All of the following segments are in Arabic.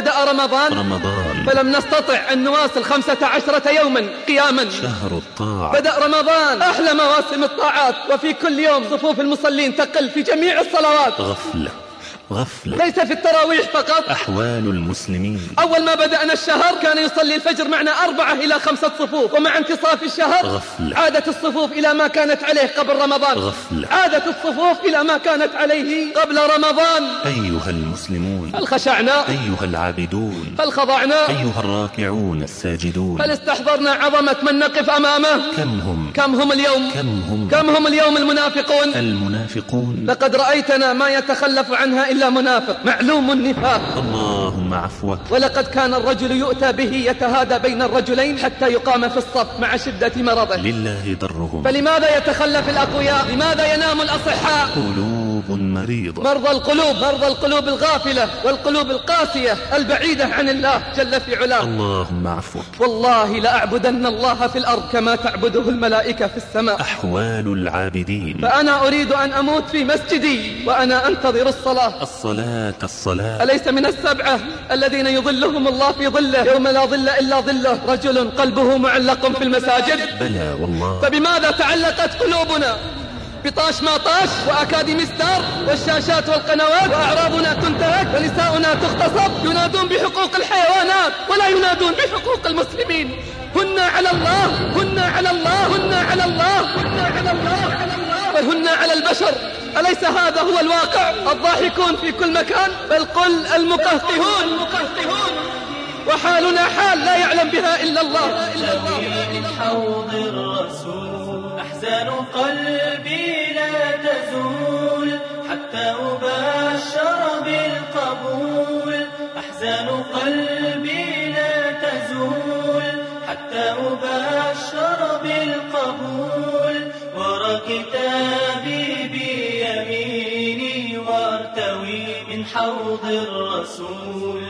بدأ رمضان رمضان. فلم نستطع أن نواصل خمسة عشرة يوما قياما. شهر الطاعة. بدأ رمضان. أحلى مواسم الطاعات وفي كل يوم صفوف المصلين تقل في جميع الصلوات. غفلة. غفلة. ليس في التراويح فقط. أحوال المسلمين. أول ما بدأنا الشهر كان يصلي الفجر معنا أربعة إلى خمسة صفوف ومع انتصاف الشهر غفلة. عادت الصفوف إلى ما كانت عليه قبل رمضان. غفلة. عادت الصفوف إلى ما كانت عليه قبل رمضان. أيها المسلمون. هل خشعنا؟ أيها العابدون. هل خضعنا؟ أيها الراكعون الساجدون. هل استحضرنا عظمة من نقف أمامه؟ كم هم؟ كم هم اليوم؟ كم هم؟ كم هم اليوم المنافقون؟ المنافقون. لقد رأيتنا ما يتخلف عنها إلا منافق معلوم النفاق. اللهم عفوك. ولقد كان الرجل يؤتى به يتهادى بين الرجلين حتى يقام في الصف مع شدة مرضه. لله درهم. فلماذا يتخلف الأقوياء؟ لماذا ينام الأصحاء؟ قلوب مريضة. مرضى القلوب مرضى القلوب الغافلة والقلوب القاسية البعيدة عن الله جل في علاه. اللهم عفوك. والله لأعبدن الله في الأرض كما تعبده الملائكة في السماء. أحوال العابدين. فأنا أريد أن أموت في مسجدي وأنا أنتظر الصلاة. الصلاة الصلاة. أليس من السبعة الذين يظلهم الله في ظله؟ يوم لا ظل إلا ظله. رجل قلبه معلق في المساجد. بلى والله. فبماذا تعلقت قلوبنا؟ بطاش ما طاش وأكاديمي ستار والشاشات والقنوات وأعراضنا تنتهك ونساؤنا تغتصب ينادون بحقوق الحيوانات ولا ينادون بحقوق المسلمين. هن على الله هن على الله هن على الله هن على الله بل هن على البشر. أليس هذا هو الواقع؟ الضاحكون في كل مكان بل قل المقهقهون. وحالنا حال لا يعلم بها إلا الله إلا الله. حوض الرسول. أحزان قلبي لا تزول حتى أبشر بالقبول. أحزان قلبي لا تزول حتى أبشر بالقبول. ورى كتابي بيميني وأرتوي من حوض الرسول.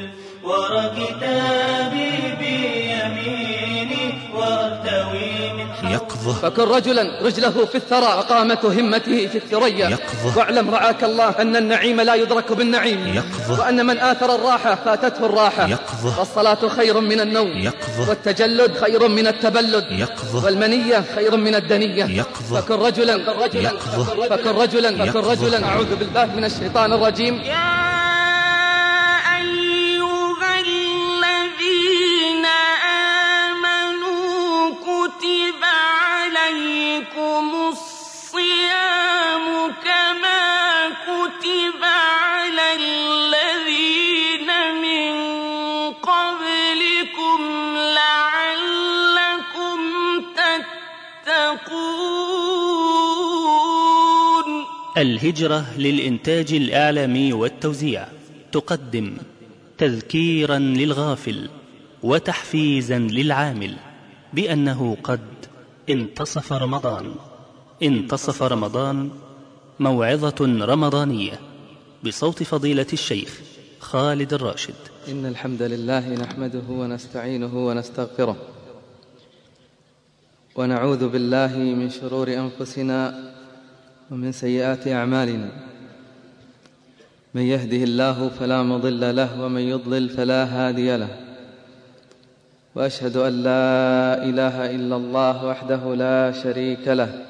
ورى كتابي بيميني وأرتوي من حوض يقظة فكن رجلا رجله في الثرى وقامة همته في الثريا يقظة. واعلم رعاك الله أن النعيم لا يدرك بالنعيم يقظة. وأن من آثر الراحة فاتته الراحة يقظة. والصلاة خير من النوم يقظة. والتجلد خير من التبلد يقظة. والمنية خير من الدنية يقظة. فكن رجلا يقظة. فكن رجلا فكن. رجلا أعوذ بالله من الشيطان الرجيم يا الهجرة للإنتاج الإعلامي والتوزيع. تقدم تذكيرا للغافل وتحفيزا للعامل بأنه قد انتصف رمضان. انتصف رمضان موعظة رمضانية بصوت فضيلة الشيخ خالد الراشد. إن الحمد لله نحمده ونستعينه ونستغفره ونعوذ بالله من شرور أنفسنا ومن سيئات أعمالنا. من يهده الله فلا مضل له ومن يضلل فلا هادي له. وأشهد أن لا إله إلا الله وحده لا شريك له.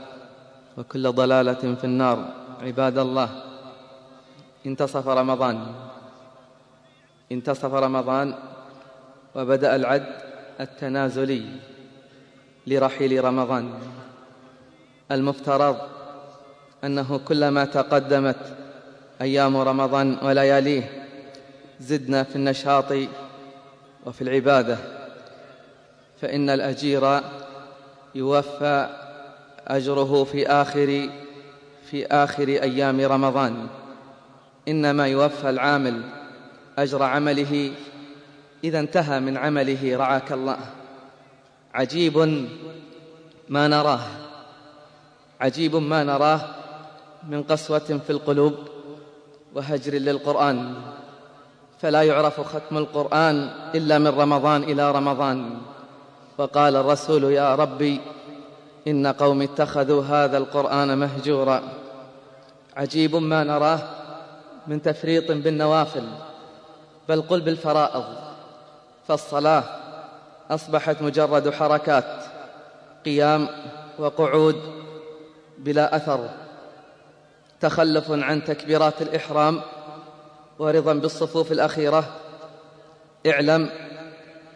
وكل ضلالة في النار. عباد الله انتصف رمضان. انتصف رمضان وبدأ العد التنازلي لرحيل رمضان. المفترض أنه كلما تقدمت أيام رمضان ولياليه زدنا في النشاط وفي العبادة فإن الأجير يوفى أجره في آخر في آخر أيام رمضان. إنما يوفى العامل أجر عمله. إذا انتهى من عمله رعاك الله. عجيب ما نراه. عجيب ما نراه من قسوة في القلوب وهجر للقرآن. فلا يعرف ختم القرآن إلا من رمضان إلى رمضان. وقال الرسول يا ربي إن قوم اتخذوا هذا القرآن مهجورا. عجيب ما نراه من تفريط بالنوافل بل قل بالفرائض فالصلاة أصبحت مجرد حركات قيام وقعود بلا أثر. تخلف عن تكبيرات الإحرام ورضا بالصفوف الأخيرة. اعلم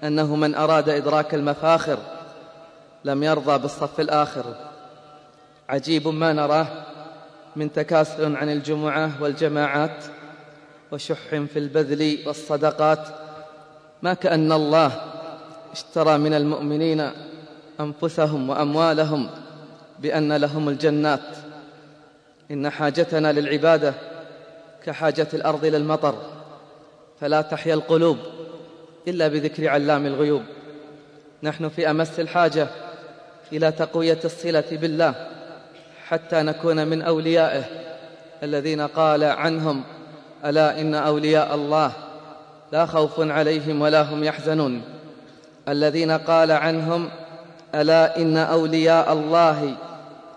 أنه من أراد إدراك المفاخر لم يرضى بالصف الآخر. عجيب ما نراه من تكاسل عن الجمعة والجماعات وشح في البذل والصدقات. ما كأن الله اشترى من المؤمنين أنفسهم وأموالهم بأن لهم الجنات. إن حاجتنا للعبادة كحاجة الأرض للمطر فلا تحيا القلوب إلا بذكر علام الغيوب. نحن في أمس الحاجة إلى تقوية الصلة بالله حتى نكون من أوليائه الذين قال عنهم ألا إن أولياء الله لا خوف عليهم ولا هم يحزنون. الذين قال عنهم ألا إن أولياء الله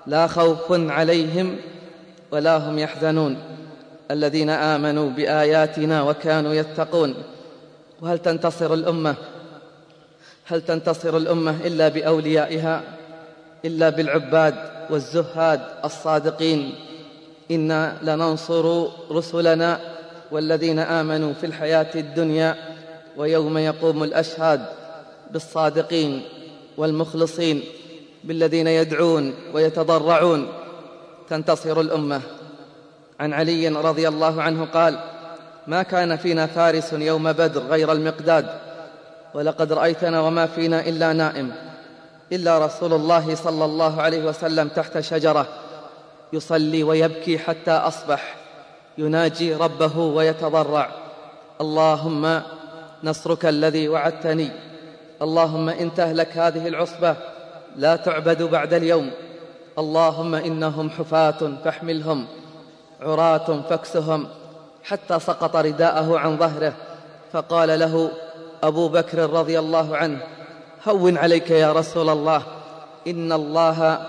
لا خوف عليهم ولا هم يحزنون. الذين آمنوا بآياتنا وكانوا يتقون. وهل تنتصر الأمة؟ هل تنتصر الأمة إلا بأوليائها؟ إلا بالعباد والزهاد الصادقين. إنا لننصر رسلنا والذين آمنوا في الحياة الدنيا ويوم يقوم الأشهاد بالصادقين والمخلصين بالذين يدعون ويتضرعون. تنتصر الأمة. عن علي رضي الله عنه قال ما كان فينا فارس يوم بدر غير المقداد ولقد رأيتنا وما فينا إلا نائم. إلا رسول الله صلى الله عليه وسلم تحت شجرة يصلي ويبكي حتى أصبح يناجي ربه ويتضرع. اللهم نصرك الذي وعدتني. اللهم إن تهلك هذه العصبة لا تعبد بعد اليوم. اللهم إنهم حفاة فاحملهم عراة فاكسهم. حتى سقط رداءه عن ظهره فقال له أبو بكر رضي الله عنه هون عليك يا رسول الله. إن الله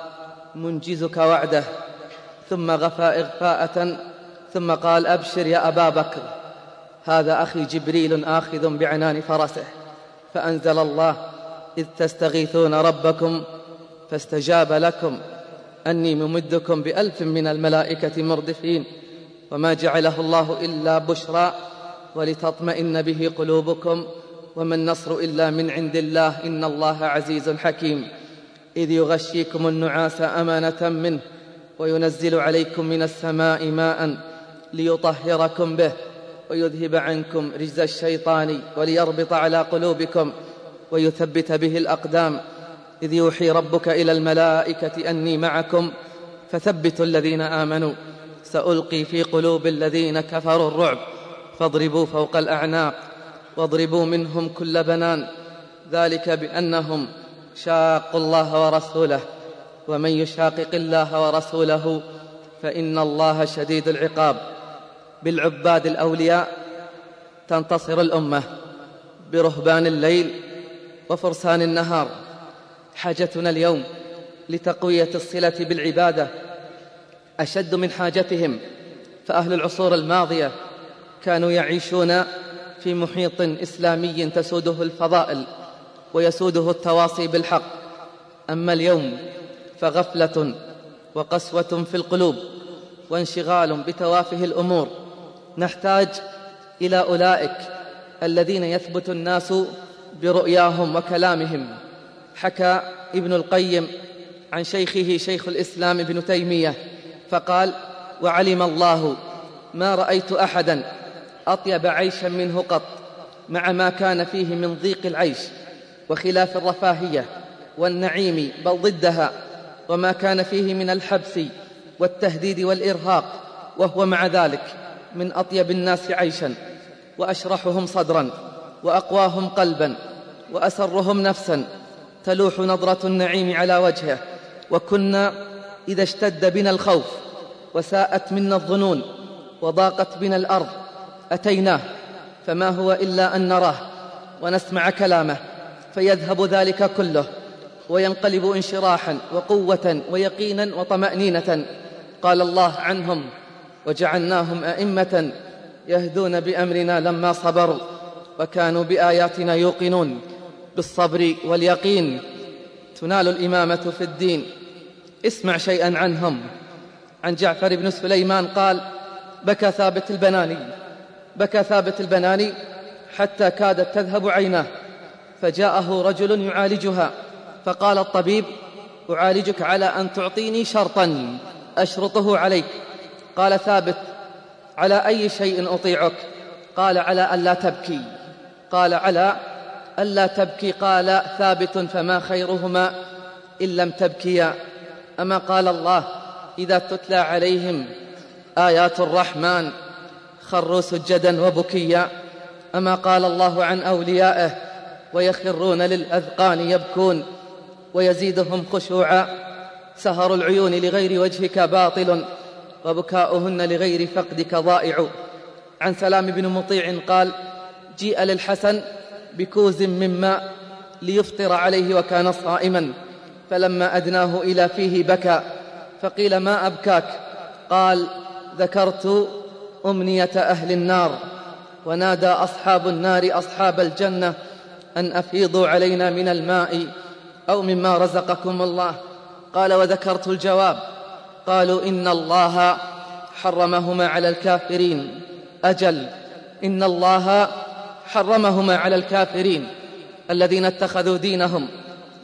منجزك وعده. ثم غفى إغفاءة. ثم قال أبشر يا أبا بكر. هذا أخي جبريل آخذ بعنان فرسه. فأنزل الله إذ تستغيثون ربكم فاستجاب لكم. أني ممدكم بألف من الملائكة مردفين. وما جعله الله إلا بشرى ولتطمئن به قلوبكم. وما النصر إلا من عند الله. إن الله عزيز حكيم. إذ يغشيكم النعاس أمانة منه وينزل عليكم من السماء ماء ليطهركم به ويذهب عنكم رجز الشيطان وليربط على قلوبكم ويثبت به الأقدام. إذ يوحي ربك إلى الملائكة أني معكم فثبتوا الذين آمنوا. سألقي في قلوب الذين كفروا الرعب. فاضربوا فوق الأعناق. واضربوا منهم كل بنان. ذلك بأنهم شاقوا الله ورسوله. ومن يشاقق الله ورسوله فإن الله شديد العقاب. بالعباد الأولياء تنتصر الأمة. برهبان الليل وفرسان النهار. حاجتنا اليوم لتقوية الصلة بالعبادة. أشد من حاجتهم. فأهل العصور الماضية كانوا يعيشون في محيط إسلامي تسوده الفضائل ويسوده التواصي بالحق. أما اليوم فغفلة وقسوة في القلوب وانشغال بتوافه الأمور. نحتاج إلى أولئك الذين يثبت الناس برؤياهم وكلامهم. حكى ابن القيم عن شيخه شيخ الإسلام ابن تيمية فقال وعلم الله ما رأيت احدا أطيب عيشا منه قط مع ما كان فيه من ضيق العيش وخلاف الرفاهية والنعيم بل ضدها وما كان فيه من الحبس والتهديد والإرهاق وهو مع ذلك من أطيب الناس عيشا وأشرحهم صدرا وأقواهم قلبا وأسرهم نفسا تلوح نظرة النعيم على وجهه وكنا إذا اشتد بنا الخوف وساءت منا الظنون وضاقت بنا الأرض أتيناه فما هو إلا أن نراه ونسمع كلامه فيذهب ذلك كله وينقلب انشراحا وقوة ويقينا وطمأنينة. قال الله عنهم وجعلناهم أئمة يهدون بأمرنا لما صبروا وكانوا بآياتنا يوقنون بالصبر واليقين. تنال الإمامة في الدين. اسمع شيئا عنهم. عن جعفر بن سليمان قال بكى ثابت البناني. بكى ثابت البناني حتى كادت تذهب عيناه فجاءه رجل يعالجها فقال الطبيب أعالجك على أن تعطيني شرطا أشرطه عليك. قال ثابت على أي شيء أطيعك؟ قال على الا تبكي. قال على الا تبكي. قال ثابت فما خيرهما إن لم تبكيا. أما قال الله إذا تتلى عليهم آيات الرحمن خروا سجدا وبكيا أما قال الله عن أوليائه ويخرون للأذقان يبكون ويزيدهم خشوعا. سهر العيون لغير وجهك باطل وبكاؤهن لغير فقدك ضائع. عن سلام بن مطيع قال جيء للحسن بكوز من ماء ليفطر عليه وكان صائما. فلما أدناه إلى فيه بكى فقيل ما أبكاك؟ قال ذكرت أمنية أهل النار. ونادى أصحاب النار أصحاب الجنة أن أفيضوا علينا من الماء أو مما رزقكم الله. قال وذكرت الجواب. قالوا إن الله حرمهما على الكافرين. أجل. إن الله حرمهما على الكافرين. الذين اتخذوا دينهم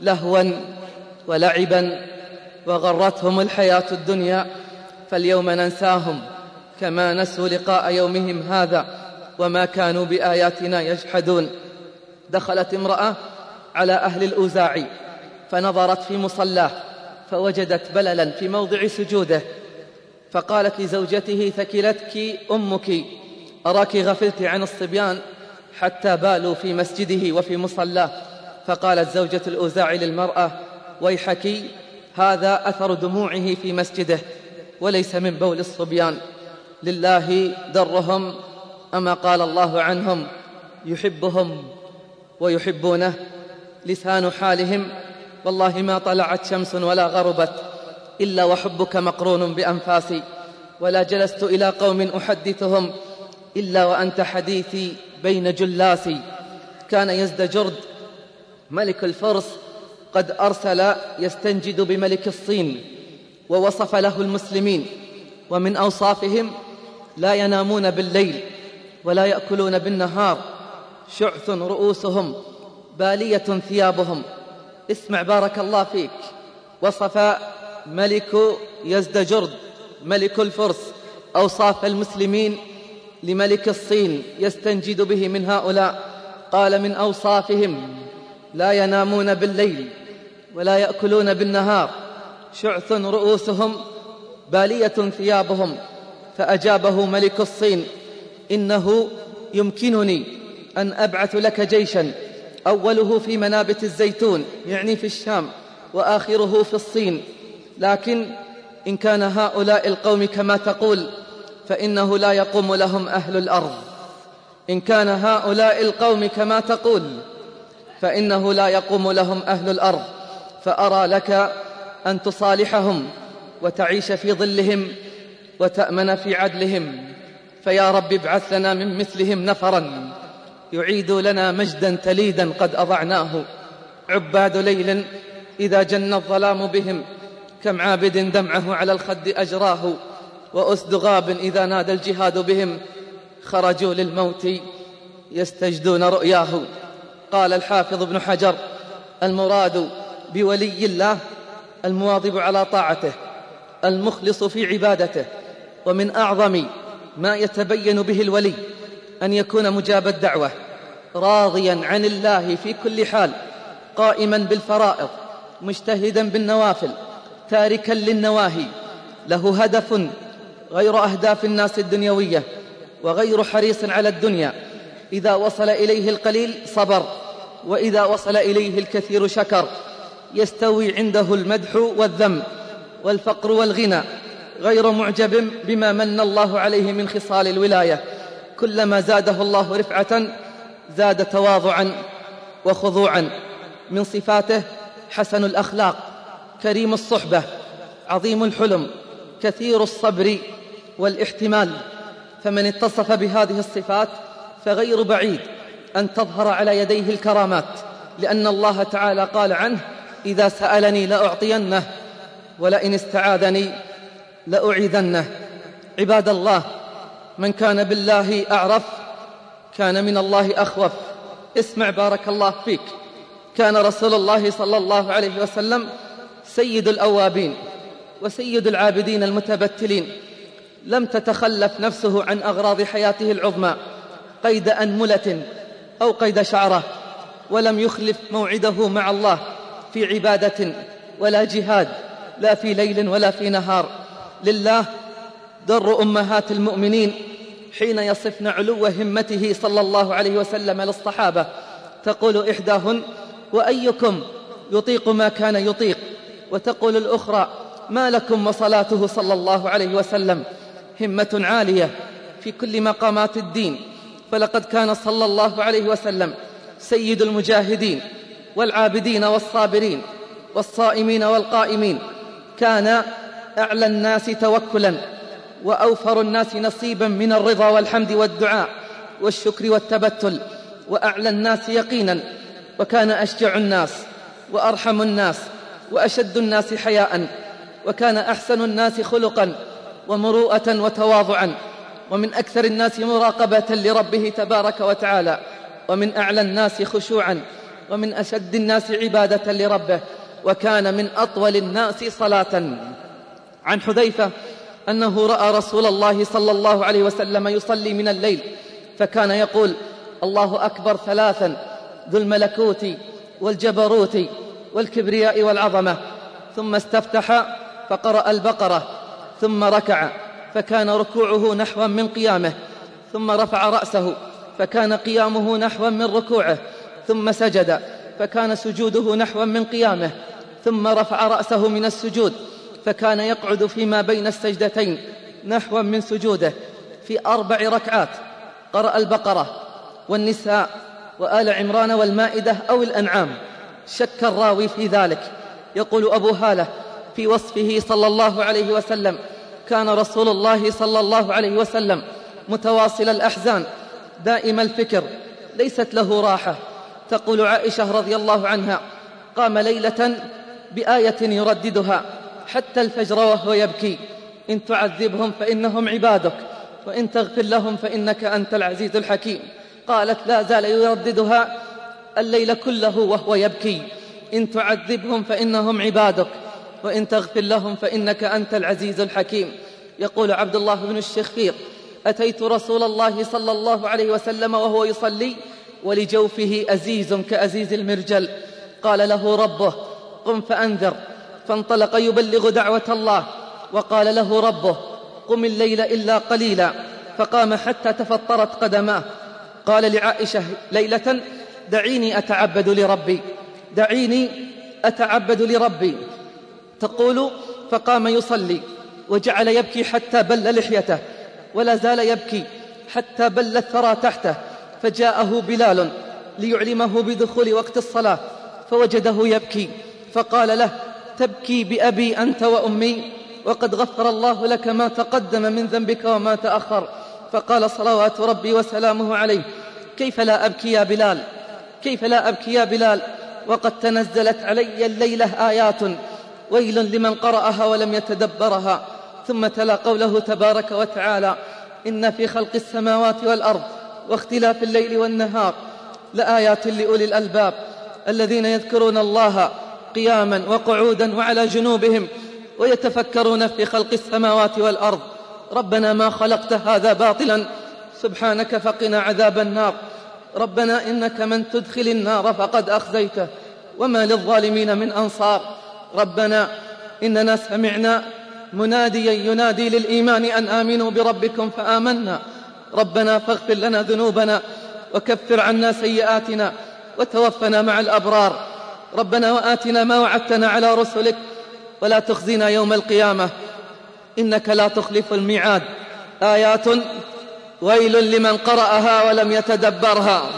لهوا ولعبا وغرتهم الحياة الدنيا فاليوم ننساهم. كما نسوا لقاء يومهم هذا وما كانوا بآياتنا يجحدون. دخلت امرأة على أهل الاوزاعي فنظرت في مصلاه فوجدت بللا في موضع سجوده. فقالت لزوجته ثكلتك أمك أراك غفلت عن الصبيان حتى بالوا في مسجده وفي مصلاه. فقالت زوجة الأوزاع للمرأة ويحك هذا أثر دموعه في مسجده وليس من بول الصبيان. لله درهم أما قال الله عنهم يحبهم ويحبونه لسان حالهم والله ما طلعت شمس ولا غربت إلا وحبك مقرون بأنفاسي ولا جلست إلى قوم أحدثهم إلا وأنت حديثي بين جلاسي. كان يزدجرد ملك الفرس قد أرسل يستنجد بملك الصين ووصف له المسلمين ومن أوصافهم لا ينامون بالليل ولا يأكلون بالنهار شعث رؤوسهم بالية ثيابهم. اسمع بارك الله فيك. وصف ملك يزدجرد ملك الفرس أوصاف المسلمين لملك الصين يستنجد به من هؤلاء. قال من أوصافهم لا ينامون بالليل ولا يأكلون بالنهار. شعث رؤوسهم بالية ثيابهم. فأجابه ملك الصين إنه يمكنني أن أبعث لك جيشا أوله في منابت الزيتون يعني في الشام وآخره في الصين. لكن إن كان هؤلاء القوم كما تقول فإنه لا يقوم لهم أهل الأرض. إن كان هؤلاء القوم كما تقول فإنه لا يقوم لهم أهل الأرض. فأرى لك أن تصالحهم وتعيش في ظلهم وتأمن في عدلهم. فيا رب ابعث لنا من مثلهم نفرا. يعيد لنا مجدا تليدا قد أضعناه. عباد ليل إذا جن الظلام بهم. كم عابد دمعه على الخد أجراه. وأسد غاب إذا نادى الجهاد بهم. خرجوا للموت يستجدون رؤياه. قال الحافظ ابن حجر المراد بولي الله المواظب على طاعته المخلص في عبادته. ومن أعظم ما يتبين به الولي أن يكون مجاب الدعوة راضيا عن الله في كل حال قائما بالفرائض مجتهدا بالنوافل تاركا للنواهي. له هدف غير أهداف الناس الدنيوية وغير حريص على الدنيا. إذا وصل إليه القليل صبر وإذا وصل إليه الكثير شكر. يستوي عنده المدح والذم والفقر والغنى. غير معجب بما من الله عليه من خصال الولاية. كلما زاده الله رفعة زاد تواضعا وخضوعا. من صفاته حسن الأخلاق كريم الصحبة عظيم الحلم كثير الصبر والاحتمال. فمن اتصف بهذه الصفات فغير بعيد أن تظهر على يديه الكرامات لأن الله تعالى قال عنه إذا سألني لأعطينه ولئن استعاذني لأعيذنه. عباد الله من كان بالله أعرف كان من الله أخوف. اسمع بارك الله فيك. كان رسول الله صلى الله عليه وسلم سيد الأوابين وسيد العابدين المتبتلين. لم تتخلف نفسه عن أغراض حياته العظمى قيد أنملة أو قيد شعرة ولم يخلف موعده مع الله في عبادة ولا جهاد لا في ليل ولا في نهار. لله در أمهات المؤمنين حين يصفن علو همته صلى الله عليه وسلم للصحابة تقول إحداهن وأيكم يطيق ما كان يطيق؟ وتقول الأخرى ما لكم وصلاته صلى الله عليه وسلم؟ همة عالية في كل مقامات الدين فلقد كان صلى الله عليه وسلم سيد المجاهدين والعابدين والصابرين والصائمين والقائمين. كان أعلى الناس توكلا وأوفر الناس نصيبا من الرضا والحمد والدعاء والشكر والتبتل وأعلى الناس يقينا وكان أشجع الناس وأرحم الناس وأشد الناس حياء وكان أحسن الناس خلقا ومروءة وتواضعا ومن أكثر الناس مراقبة لربه تبارك وتعالى ومن أعلى الناس خشوعا ومن أشد الناس عبادة لربه وكان من أطول الناس صلاه. عن حذيفة أنه رأى رسول الله صلى الله عليه وسلم يصلي من الليل فكان يقول الله أكبر ثلاثا ذو الملكوت والجبروت والكبرياء والعظمة. ثم استفتح فقرأ البقرة ثم ركع فكان ركوعه نحوا من قيامه ثم رفع رأسه فكان قيامه نحوا من ركوعه ثم سجد فكان سجوده نحوا من قيامه ثم رفع رأسه من السجود. فكان يقعد فيما بين السجدتين نحوا من سجوده في أربع ركعات. قرأ البقرة والنساء وآل عمران والمائدة أو الأنعام. شك الراوي في ذلك. يقول أبو هالة في وصفه صلى الله عليه وسلم كان رسول الله صلى الله عليه وسلم متواصل الأحزان دائم الفكر ليست له راحة. تقول عائشة رضي الله عنها قام ليلة بآية يرددها. حتى الفجر وهو يبكي. إن تعذبهم فإنهم عبادك وإن تغفر لهم فإنك أنت العزيز الحكيم. قالت لا زال يرددها الليل كله وهو يبكي. إن تعذبهم فإنهم عبادك وإن تغفر لهم فإنك أنت العزيز الحكيم. يقول عبد الله بن الشخير أتيت رسول الله صلى الله عليه وسلم وهو يصلي ولجوفه أزيز كأزيز المرجل. قال له ربه قم فأنذر. فانطلق يبلغ دعوة الله وقال له ربه قم الليل إلا قليلا. فقام حتى تفطرت قدماه. قال لعائشة ليلة دعيني أتعبد لربي دعيني أتعبد لربي. تقول فقام يصلي وجعل يبكي حتى بل لحيته ولا زال يبكي حتى بل الثرى تحته فجاءه بلال ليعلمه بدخول وقت الصلاة فوجده يبكي فقال له تبكي بأبي أنت وأمي وقد غفر الله لك ما تقدم من ذنبك وما تأخر. فقال صلوات ربي وسلامه عليه كيف لا أبكي يا بلال؟ كيف لا أبكي يا بلال؟ وقد تنزلت علي الليلة آيات ويل لمن قرأها ولم يتدبرها. ثم تلا قوله تبارك وتعالى إن في خلق السماوات والأرض واختلاف الليل والنهار لآيات لأولي الألباب الذين يذكرون الله قياما وقعودا وعلى جنوبهم ويتفكرون في خلق السماوات والأرض. ربنا ما خلقت هذا باطلا. سبحانك فقنا عذاب النار. ربنا إنك من تدخل النار فقد أخزيته. وما للظالمين من أنصار. ربنا إننا سمعنا مناديا ينادي للإيمان أن آمنوا بربكم فآمنا. ربنا فاغفر لنا ذنوبنا وكفر عنا سيئاتنا وتوفنا مع الأبرار. ربنا وآتنا ما وعدتنا على رسلك ولا تخزنا يوم القيامة. إنك لا تخلف الميعاد. آيات ويل لمن قرأها ولم يتدبرها.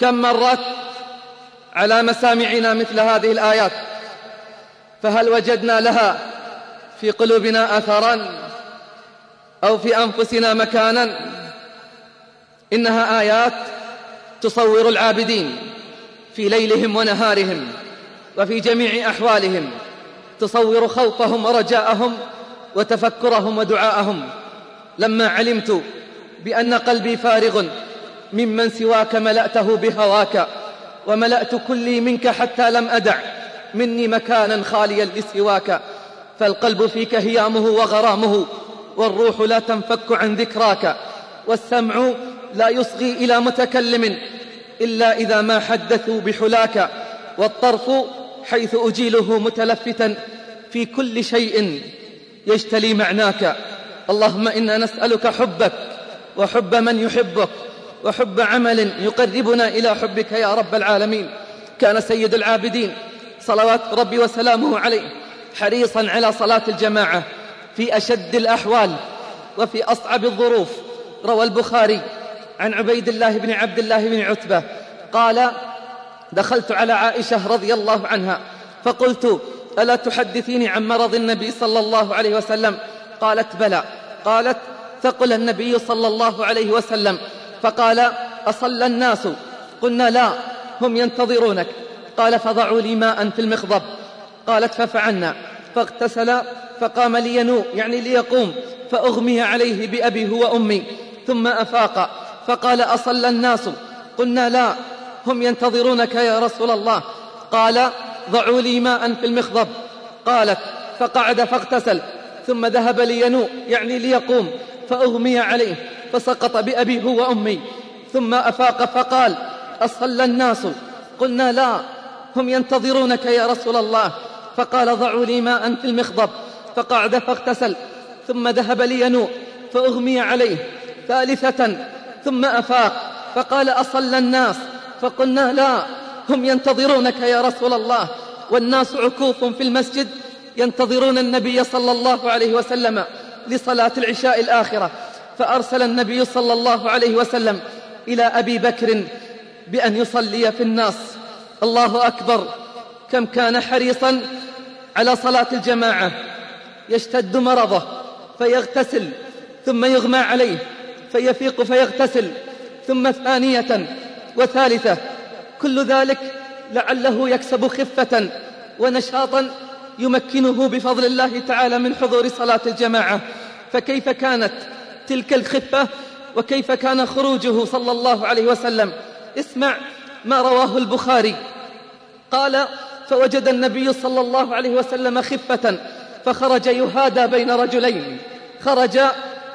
كم مرت على مسامعنا مثل هذه الآيات؟ فهل وجدنا لها في قلوبنا أثرا أو في أنفسنا مكانا؟ إنها آيات تصور العابدين. في ليلهم ونهارهم وفي جميع أحوالهم تصور خوفهم ورجاءهم وتفكرهم ودعاءهم. لما علمت بأن قلبي فارغ ممن سواك ملأته بهواك وملأت كلي منك حتى لم أدع مني مكانا خاليا لسواك. فالقلب فيك هيامه وغرامه والروح لا تنفك عن ذكراك والسمع لا يصغي إلى متكلم. إلا إذا ما حدثوا بحلاك والطرف حيث أجيله متلفتا في كل شيء يجتلي معناك. اللهم إنا نسألك حبك وحب من يحبك وحب عمل يقربنا إلى حبك يا رب العالمين. كان سيد العابدين صلوات ربي وسلامه عليه حريصا على صلاة الجماعة في أشد الأحوال وفي أصعب الظروف. روى البخاري عن عبيد الله بن عبد الله بن عتبة قال دخلت على عائشة رضي الله عنها فقلت ألا تحدثيني عن مرض النبي صلى الله عليه وسلم؟ قالت بلى. قالت ثقل النبي صلى الله عليه وسلم. فقال أصلى الناس. قلنا لا هم ينتظرونك. قال فضعوا لي ماء في المخضب. قالت ففعلنا. فاغتسل فقام لينوء يعني ليقوم فأغمي عليه بأبي هو أمي ثم أفاق. فقال أصلى الناس. قلنا لا. هم ينتظرونك يا رسول الله. قال ضعوا لي ماء في المخضب. قالت فقعد فاغتسل. ثم ذهب لينوء يعني ليقوم. فأغمي عليه. فسقط بأبي هو أمي ثم أفاق فقال أصلى الناس. قلنا لا. هم ينتظرونك يا رسول الله. فقال ضعوا لي ماء في المخضب. فقعد فاغتسل. ثم ذهب لينوء. فأغمي عليه. ثالثة ثم أفاق فقال أصلى الناس؟ فقلنا لا هم ينتظرونك يا رسول الله والناس عكوف في المسجد ينتظرون النبي صلى الله عليه وسلم لصلاة العشاء الآخرة فأرسل النبي صلى الله عليه وسلم إلى أبي بكر بأن يصلي في الناس. الله أكبر كم كان حريصا على صلاة الجماعة يشتد مرضه فيغتسل ثم يغمى عليه. فيفيق فيغتسل. ثم ثانية وثالثة كل ذلك لعله يكسب خفة ونشاطا يمكنه بفضل الله تعالى من حضور صلاة الجماعة. فكيف كانت تلك الخفة؟ وكيف كان خروجه صلى الله عليه وسلم؟ اسمع ما رواه البخاري. قال فوجد النبي صلى الله عليه وسلم خفة فخرج يهادى بين رجلين. خرج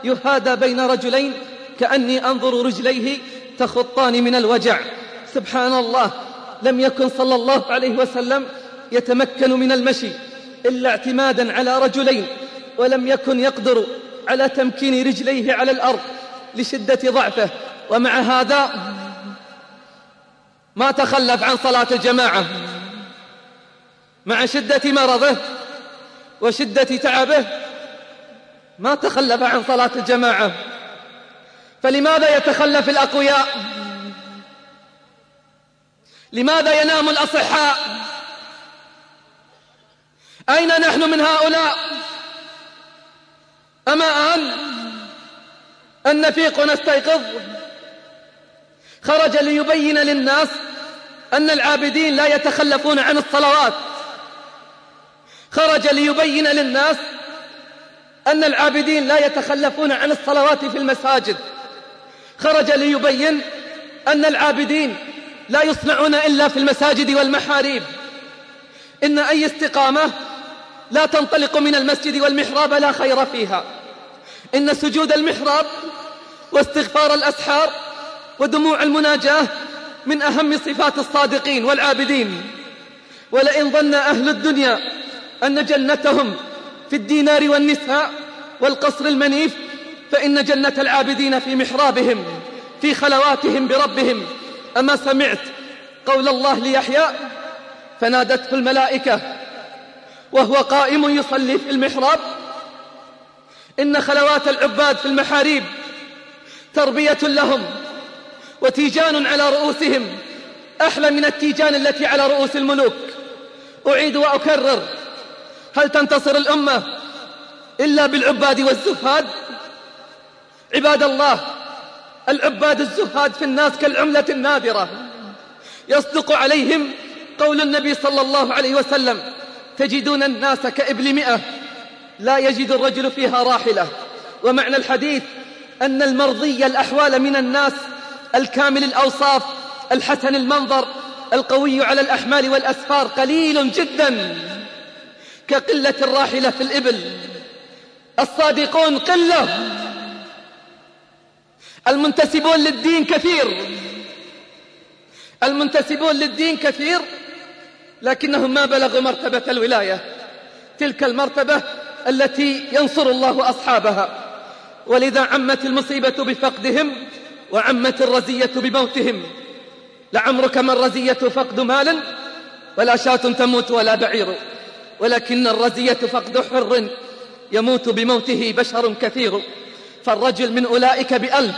يهادى بين رجلين كأني أنظر رجليه تخطان من الوجع. سبحان الله لم يكن صلى الله عليه وسلم يتمكن من المشي إلا اعتمادا على رجلين ولم يكن يقدر على تمكين رجليه على الأرض لشدة ضعفه. ومع هذا ما تخلف عن صلاة الجماعة. مع شدة مرضه وشدة تعبه ما تخلف عن صلاة الجماعة. فلماذا يتخلف الأقوياء؟ لماذا ينام الأصحاء؟ أين نحن من هؤلاء؟ أما أن؟ أن نفيق ونستيقظ خرج ليبين للناس أن العابدين لا يتخلفون عن الصلوات. خرج ليبين للناس أن العابدين لا يتخلفون عن الصلوات في المساجد. خرج ليبين أن العابدين لا يصنعون إلا في المساجد والمحاريب. إن أي استقامة لا تنطلق من المسجد والمحراب لا خير فيها. إن سجود المحراب واستغفار الأسحار ودموع المناجاة من أهم صفات الصادقين والعابدين. ولئن ظن أهل الدنيا أن جنتهم في الدينار والنساء والقصر المنيف فإن جنة العابدين في محرابهم في خلواتهم بربهم. أما سمعت قول الله ليحيى فنادته الملائكة وهو قائم يصلي في المحراب. إن خلوات العباد في المحاريب تربية لهم وتيجان على رؤوسهم. أحلى من التيجان التي على رؤوس الملوك. أعيد وأكرر هل تنتصر الأمة إلا بالعباد والزهاد؟ عباد الله العباد الزهاد في الناس كالعملة النادرة. يصدق عليهم قول النبي صلى الله عليه وسلم تجدون الناس كإبل مئة لا يجد الرجل فيها راحلة. ومعنى الحديث أن المرضي الأحوال من الناس الكامل الأوصاف الحسن المنظر القوي على الأحمال والأسفار قليل جدا. كقلة الراحلة في الإبل. الصادقون قلة. المنتسبون للدين كثير. المنتسبون للدين كثير لكنهم ما بلغوا مرتبة الولاية. تلك المرتبة التي ينصر الله أصحابها. ولذا عمت المصيبة بفقدهم وعمت الرزية بموتهم. لعمرك ما الرزية فقد مال ولا شاة تموت ولا بعير. ولكن الرزية فقد حر. يموت بموته بشر كثير. فالرجل من أولئك بألف.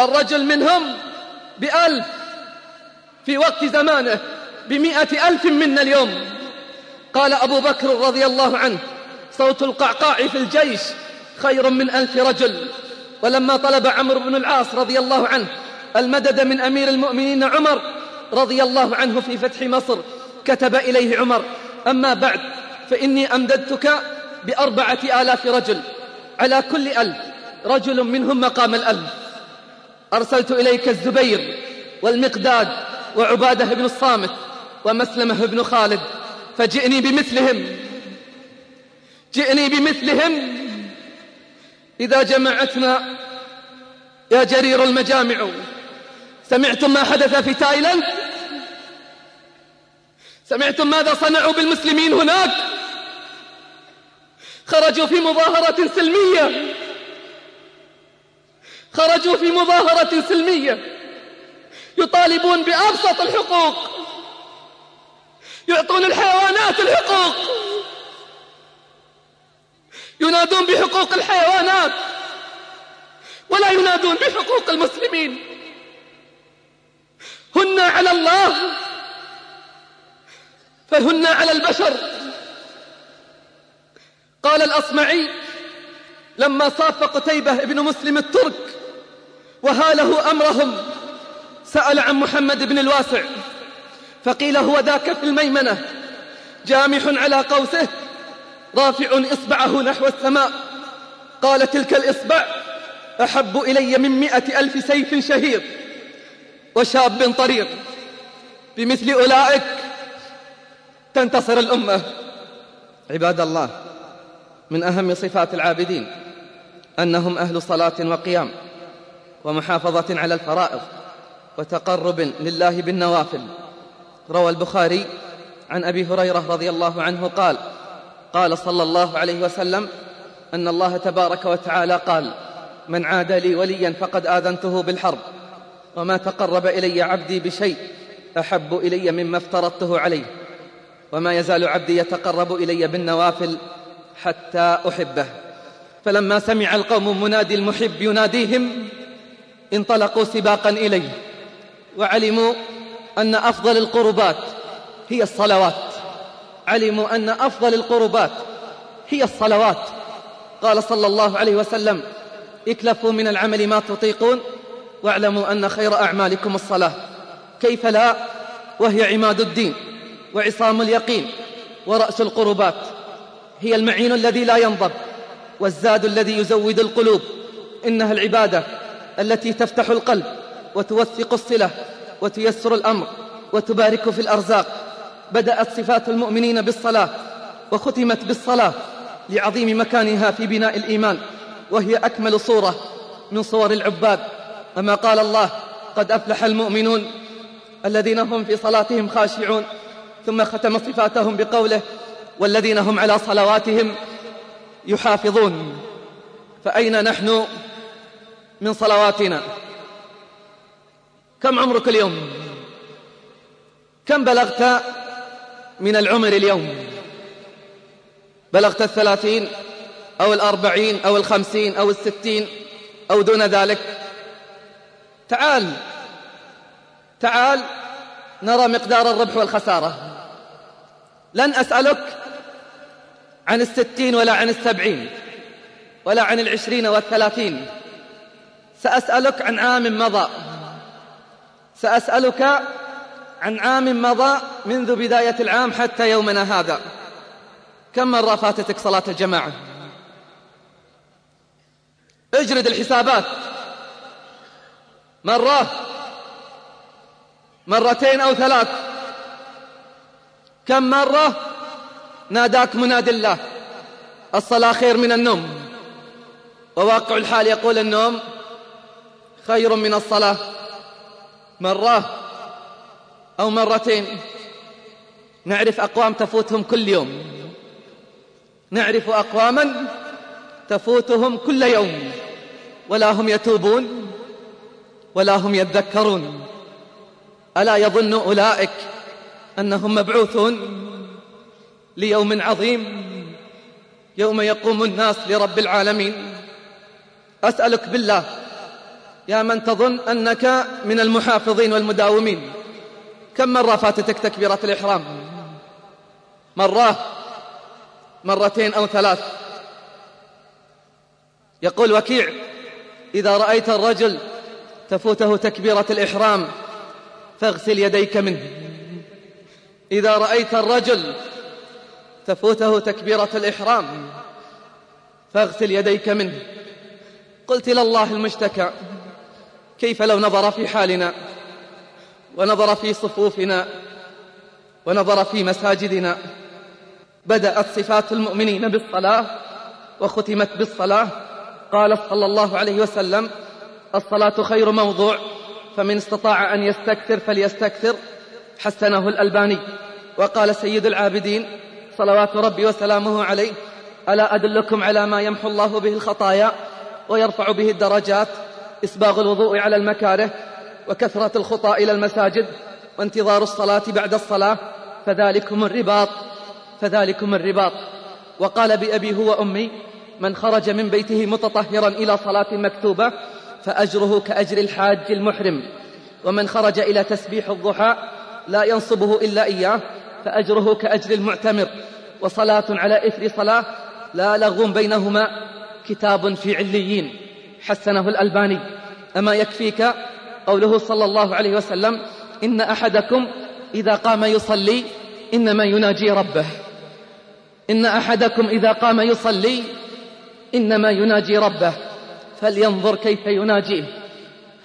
الرجل منهم بألف. في وقت زمانه بمئة ألف منا اليوم. قال أبو بكر رضي الله عنه صوت القعقاع في الجيش خير من ألف رجل. ولما طلب عمرو بن العاص رضي الله عنه المدد من أمير المؤمنين عمر رضي الله عنه في فتح مصر كتب إليه عمر أما بعد فإني أمددتك بأربعة آلاف رجل على كل ألف رجل منهم مقام الألف. أرسلت إليك الزبير والمقداد وعبادة بن الصامت ومسلمة بن خالد فجئني بمثلهم. جئني بمثلهم. إذا جمعتنا يا جرير المجامع سمعتم ما حدث في تايلاند؟ سمعتم ماذا صنعوا بالمسلمين هناك؟ خرجوا في مظاهرة سلمية. خرجوا في مظاهرة سلمية. يطالبون بأبسط الحقوق. يعطون الحيوانات الحقوق. ينادون بحقوق الحيوانات. ولا ينادون بحقوق المسلمين. هن على الله. فهن على البشر. قال الأصمعي لما صاف قتيبة ابن مسلم الترك وهاله أمرهم سأل عن محمد بن الواسع فقيل هو ذاك في الميمنة جامح على قوسه رافع إصبعه نحو السماء. قال تلك الإصبع أحب إلي من مئة ألف سيف شهير وشاب طريق بمثل أولئك تنتصر الأمة. عباد الله من أهم صفات العابدين أنهم أهل صلاة وقيام ومحافظة على الفرائض وتقرب لله بالنوافل. روى البخاري عن أبي هريرة رضي الله عنه قال قال صلى الله عليه وسلم أن الله تبارك وتعالى قال من عاد لي وليا فقد آذنته بالحرب وما تقرب إلي عبدي بشيء أحب إلي مما افترضته عليه. وما يزال عبدي يتقرب إلي بالنوافل حتى أحبه. فلما سمع القوم منادي المحب يناديهم انطلقوا سباقا إليه وعلموا أن أفضل القربات هي الصلوات. علموا أن أفضل القربات هي الصلوات. قال صلى الله عليه وسلم اكلفوا من العمل ما تطيقون واعلموا أن خير أعمالكم الصلاة. كيف لا؟ وهي عماد الدين. وعصام اليقين ورأس القربات هي المعين الذي لا ينضب والزاد الذي يزود القلوب إنها العبادة التي تفتح القلب وتوثق الصلة وتيسر الأمر وتبارك في الأرزاق. بدأت صفات المؤمنين بالصلاة وختمت بالصلاة لعظيم مكانها في بناء الإيمان وهي أكمل صورة من صور العباد. أما قال الله قد أفلح المؤمنون الذين هم في صلاتهم خاشعون ثم ختم صفاتهم بقوله والذين هم على صلواتهم يحافظون. فأين نحن من صلواتنا؟ كم عمرك اليوم؟ كم بلغت من العمر اليوم؟ بلغت الثلاثين أو الأربعين أو الخمسين أو الستين أو دون ذلك؟ تعال تعال نرى مقدار الربح والخسارة. لن أسألك عن الستين ولا عن السبعين ولا عن العشرين والثلاثين. سأسألك عن عام مضى. سأسألك عن عام مضى منذ بداية العام حتى يومنا هذا. كم مرة فاتتك صلاة الجماعة؟ اجرد الحسابات. مرة مرتين أو ثلاث. كم مرة ناداك مناد الله الصلاة خير من النوم. وواقع الحال يقول النوم خير من الصلاة. مرة أو مرتين. نعرف أقوام تفوتهم كل يوم. نعرف أقواما تفوتهم كل يوم. ولا هم يتوبون ولا هم يذكرون. ألا يظن أولئك أنهم مبعوثون ليوم عظيم يوم يقوم الناس لرب العالمين. أسألك بالله يا من تظن أنك من المحافظين والمداومين. كم مرة فاتتك تكبيرة الإحرام؟ مرة مرتين أو ثلاث. يقول وكيع إذا رأيت الرجل تفوته تكبيرة الإحرام فاغسل يديك منه. إذا رأيت الرجل تفوته تكبيرة الإحرام فاغسل يديك منه. قلت إلى الله المشتكى كيف لو نظر في حالنا؟ ونظر في صفوفنا ونظر في مساجدنا. بدأت صفات المؤمنين بالصلاة وختمت بالصلاة. قال صلى الله عليه وسلم الصلاة خير موضوع فمن استطاع أن يستكثر فليستكثر حسنه الألباني. وقال سيد العابدين صلوات ربي وسلامه عليه ألا أدلكم على ما يمحو الله به الخطايا ويرفع به الدرجات إسباغ الوضوء على المكاره وكثرة الخطى إلى المساجد وانتظار الصلاة بعد الصلاة فذلكم الرباط فذلكم الرباط. وقال بأبي هو أمي من خرج من بيته متطهرا إلى صلاة مكتوبة فأجره كأجر الحاج المحرم. ومن خرج إلى تسبيح الضحى لا ينصبه إلا إياه فأجره كأجر المعتمر. وصلاة على إثر صلاة لا لغو بينهما. كتاب في عليين. حسنه الألباني. أما يكفيك قوله صلى الله عليه وسلم إن أحدكم إذا قام يصلي إنما يناجي ربه. إن أحدكم إذا قام يصلي إنما يناجي ربه. فلينظر كيف يناجيه.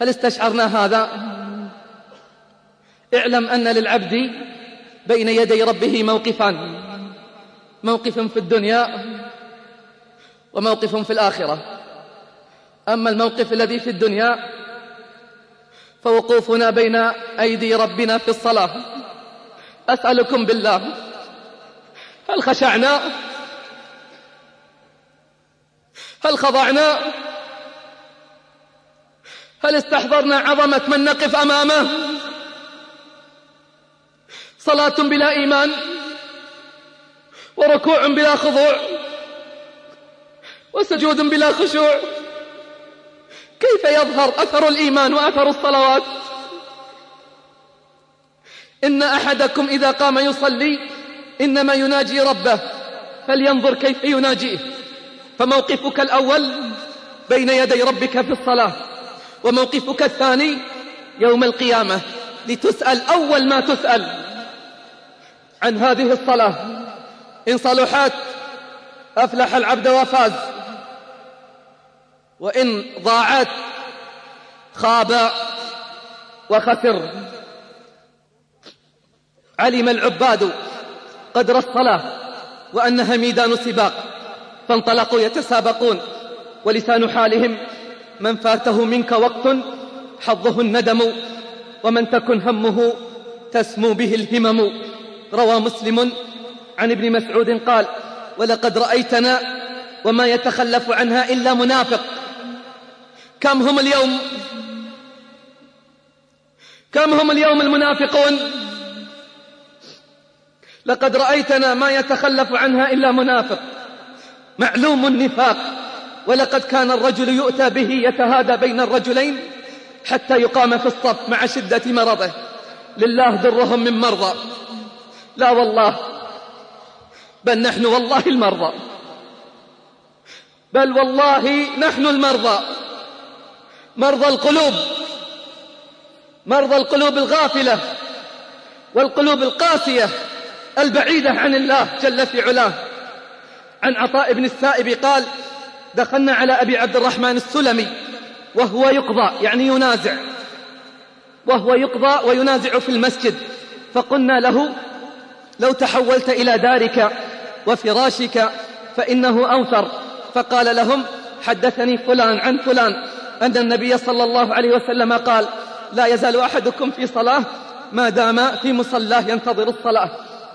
هل استشعرنا هذا. اعلم أن للعبد بين يدي ربه موقفان موقف في الدنيا وموقف في الآخرة. أما الموقف الذي في الدنيا فوقوفنا بين أيدي ربنا في الصلاة. أسألكم بالله هل خشعنا؟ هل خضعنا؟ هل استحضرنا عظمة من نقف أمامه؟ صلاة بلا إيمان وركوع بلا خضوع وسجود بلا خشوع. كيف يظهر أثر الإيمان وأثر الصلوات؟ إن أحدكم إذا قام يصلي إنما يناجي ربه فلينظر كيف يناجيه. فموقفك الأول بين يدي ربك في الصلاة وموقفك الثاني يوم القيامة لتسأل أول ما تسأل. عن هذه الصلاة. إن صلحت أفلح العبد وفاز. وإن ضاعت خاب وخسر. علم العباد قدر الصلاة وأنها ميدان سباق فانطلقوا يتسابقون. ولسان حالهم من فاته منك وقت حظه الندم. ومن تكن همه تسمو به الهمم. روى مسلم عن ابن مسعود قال ولقد رأيتنا وما يتخلف عنها إلا منافق. كم هم اليوم؟ كم هم اليوم المنافقون؟ لقد رأيتنا ما يتخلف عنها إلا منافق. معلوم النفاق ولقد كان الرجل يؤتى به يتهادى بين الرجلين حتى يقام في الصف مع شدة مرضه. لله درهم من مرضى. لا والله. بل نحن والله المرضى. بل والله نحن المرضى. مرضى القلوب. مرضى القلوب الغافلة والقلوب القاسية البعيدة عن الله جل في علاه. عن عطاء بن السائب قال دخلنا على أبي عبد الرحمن السلمي وهو يقضى يعني ينازع. وهو يقضى وينازع في المسجد. فقلنا له لو تحولت إلى دارك وفراشك فإنه أوثر فقال لهم حدثني فلان عن فلان. أن النبي صلى الله عليه وسلم قال لا يزال أحدكم في صلاة ما دام في مصلاه ينتظر الصلاة.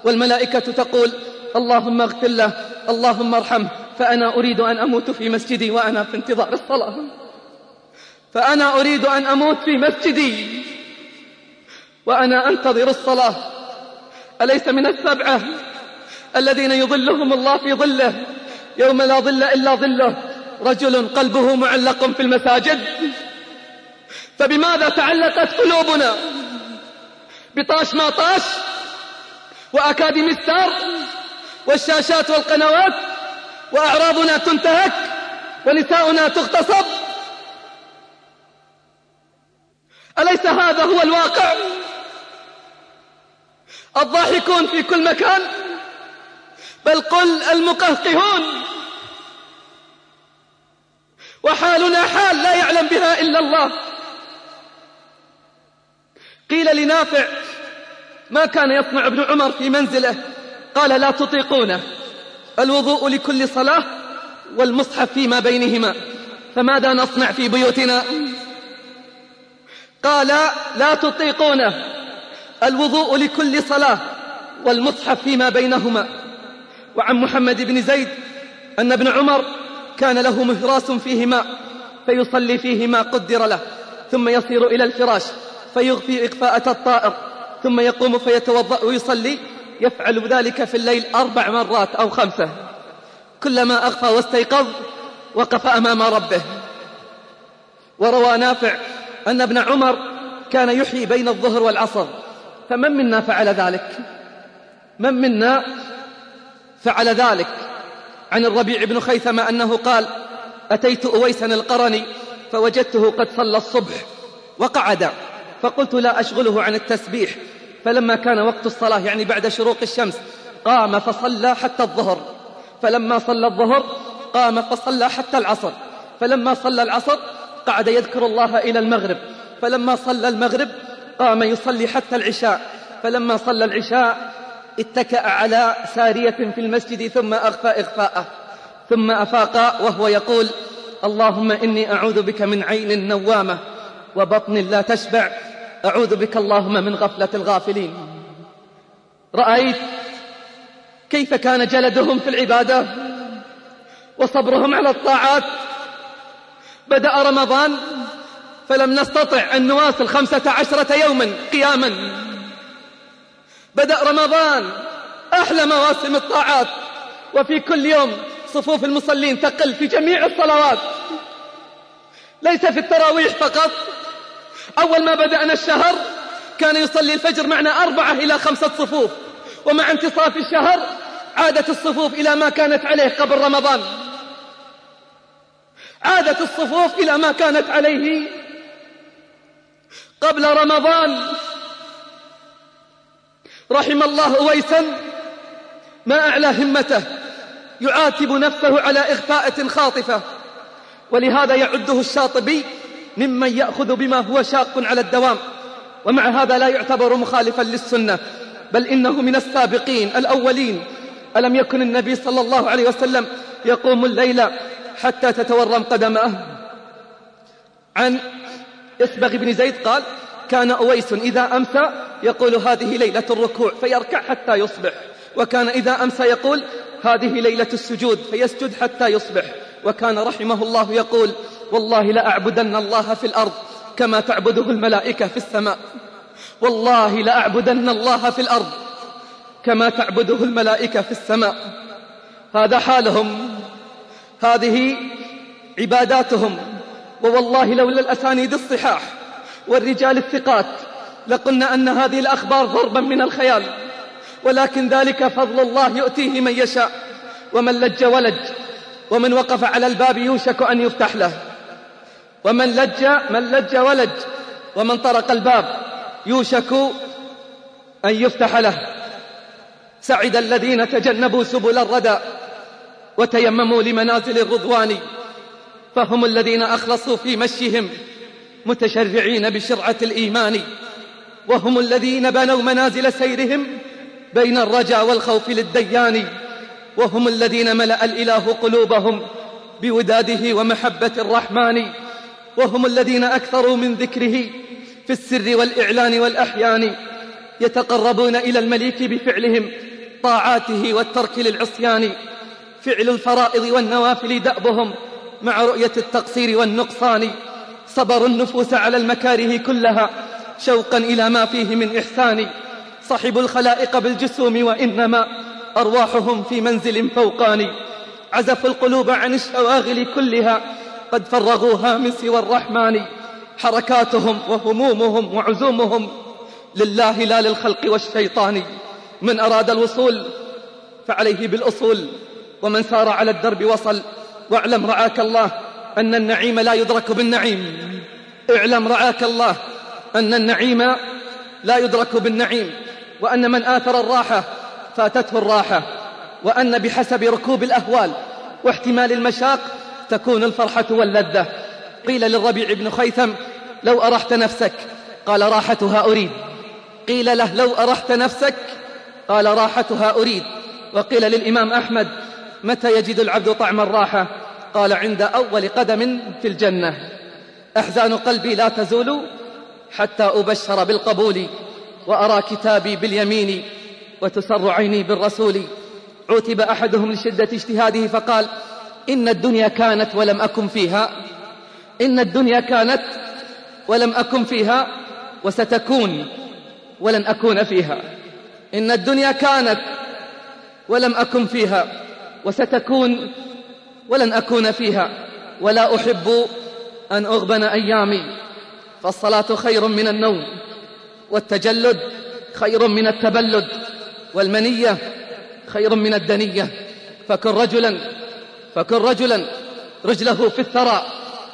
والملائكة تقول اللهم اغفر له اللهم ارحمه فأنا أريد أن أموت في مسجدي وأنا في انتظار الصلاة. فأنا أريد أن أموت في مسجدي وأنا أنتظر الصلاة. أليس من السبعة الذين يظلهم الله في ظله؟ يوم لا ظل إلا ظله. رجل قلبه معلق في المساجد. فبماذا تعلقت قلوبنا؟ بطاش ما طاش وأكاديمي ستار والشاشات والقنوات وأعراضنا تنتهك ونساؤنا تغتصب. أليس هذا هو الواقع؟ الضاحكون في كل مكان بل قل المقهقهون. وحالنا حال لا يعلم بها إلا الله. قيل لنافع ما كان يصنع ابن عمر في منزله؟ قال لا تطيقونه. الوضوء لكل صلاة والمصحف فيما بينهما. فماذا نصنع في بيوتنا؟ قال لا تطيقونه. الوضوء لكل صلاة والمصحف فيما بينهما. وعن محمد بن زيد أن ابن عمر كان له مهراس فيه ماء فيصلي فيه ما قدر له ثم يصير إلى الفراش فيغفي إغفاءة الطائر ثم يقوم فيتوضأ ويصلي يفعل ذلك في الليل أربع مرات أو خمسة. كلما أغفى واستيقظ وقف أمام ربه. وروى نافع أن ابن عمر كان يحيي بين الظهر والعصر. فمن منا فعل ذلك؟ من منا فعل ذلك؟ عن الربيع بن خيثمة أنه قال أتيت أويسا القرني فوجدته قد صلى الصبح وقعد فقلت لا أشغله عن التسبيح فلما كان وقت الصلاة يعني بعد شروق الشمس قام فصلى حتى الظهر فلما صلى الظهر قام فصلى حتى العصر فلما صلى العصر قعد يذكر الله إلى المغرب فلما صلى المغرب قام يصلي حتى العشاء. فلما صلى العشاء اتكأ على سارية في المسجد ثم أغفى إغفاءه ثم أفاق وهو يقول اللهم إني أعوذ بك من عين نوامة وبطن لا تشبع. أعوذ بك اللهم من غفلة الغافلين. رأيت كيف كان جلدهم في العبادة وصبرهم على الطاعات. بدأ رمضان فلم نستطع أن نواصل خمسة عشرة يوما قياما. بدأ رمضان أحلى مواسم الطاعات. وفي كل يوم صفوف المصلين تقل في جميع الصلوات. ليس في التراويح فقط. أول ما بدأنا الشهر كان يصلي الفجر معنا أربعة إلى خمسة صفوف. ومع انتصاف الشهر عادت الصفوف إلى ما كانت عليه قبل رمضان. عادت الصفوف إلى ما كانت عليه قبل رمضان. رحم الله أويسا ما أعلى همته يعاتب نفسه على إخفاءة خاطفة. ولهذا يعده الشاطبي ممن يأخذ بما هو شاق على الدوام. ومع هذا لا يعتبر مخالفا للسنة بل إنه من السابقين الأولين. ألم يكن النبي صلى الله عليه وسلم يقوم الليل حتى تتورم قدماه؟ عن إسبغ بن زيد قال كان أويس إذا أمسى يقول هذه ليلة الركوع فيركع حتى يصبح. وكان إذا أمسى يقول هذه ليلة السجود فيسجد حتى يصبح. وكان رحمه الله يقول والله لأعبدن الله في الأرض كما تعبده الملائكة في السماء. والله لأعبدن الله في الأرض كما تعبده الملائكة في السماء. هذا حالهم هذه عباداتهم. ووالله لولا الأسانيد الصحاح والرجال الثقات لقلنا أن هذه الأخبار ضربا من الخيال ولكن ذلك فضل الله يؤتيه من يشاء ومن لج ولج ومن وقف على الباب يوشك أن يفتح له ومن لج من لج ولج ومن طرق الباب يوشك أن يفتح له. سعد الذين تجنبوا سبل الردى وتيمموا لمنازل الرضوان فهم الذين أخلصوا في مشيهم متشرعين بشرعة الإيمان وهم الذين بنوا منازل سيرهم بين الرجاء والخوف للديان وهم الذين ملأ الإله قلوبهم بوداده ومحبة الرحمن وهم الذين أكثروا من ذكره في السر والإعلان والأحيان يتقربون إلى المليك بفعلهم طاعاته والترك للعصيان فعل الفرائض والنوافل دأبهم مع رؤية التقصير والنقصان. صبروا النفوس على المكاره كلها شوقا إلى ما فيه من إحسان. صحبوا الخلائق بالجسوم وإنما أرواحهم في منزل فوقاني عزفوا القلوب عن الشواغل كلها قد فرغوها من سوى الرحمن. حركاتهم وهمومهم وعزومهم لله لا للخلق والشيطان. من أراد الوصول فعليه بالأصول. ومن سار على الدرب وصل واعلم رعاك الله أن النعيم لا يدرك بالنعيم. اعلم رعاك الله أن النعيم لا يدرك بالنعيم وأن من آثر الراحة فاتته الراحة وأن بحسب ركوب الأهوال واحتمال المشاق تكون الفرحة واللذة. قيل للربيع بن خيثم لو أرحت نفسك قال راحتها أريد. قيل له لو أرحت نفسك قال راحتها أريد. وقيل للإمام أحمد متى يجد العبد طعم الراحة؟ قال عند أول قدم في الجنة. أحزان قلبي لا تزول حتى أبشر بالقبول وأرى كتابي باليمين وتسر عيني بالرسول. عوتب أحدهم لشدة اجتهاده فقال إن الدنيا كانت ولم أكن فيها. إن الدنيا كانت ولم أكن فيها وستكون ولن أكون فيها. إن الدنيا كانت ولم أكن فيها وستكون ولن أكون فيها ولا أحب أن أغبن أيامي. فالصلاة خير من النوم والتجلد خير من التبلد والمنية خير من الدنية. فكن رجلا فكن رجلا رجله في الثرى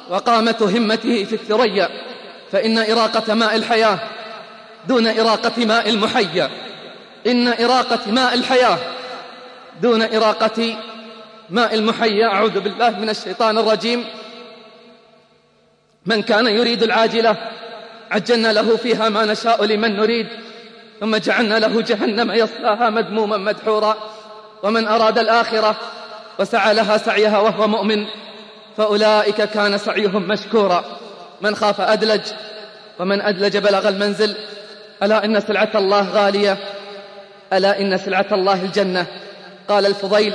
وقامة همته في الثريا. فإن إراقة ماء الحياة دون إراقة ماء المحيا. إن إراقة ماء الحياة دون إراقة ماء المحيا. أعوذ بالله من الشيطان الرجيم. من كان يريد العاجلة عجلنا له فيها ما نشاء لمن نريد. ثم جعلنا له جهنم يصلاها مذموما مدحورا. ومن أراد الآخرة وسعى لها سعيها وهو مؤمن فأولئك كان سعيهم مشكورا. من خاف أدلج ومن أدلج بلغ المنزل. ألا إن سلعة الله غالية؟ ألا إن سلعة الله الجنة؟ قال الفضيل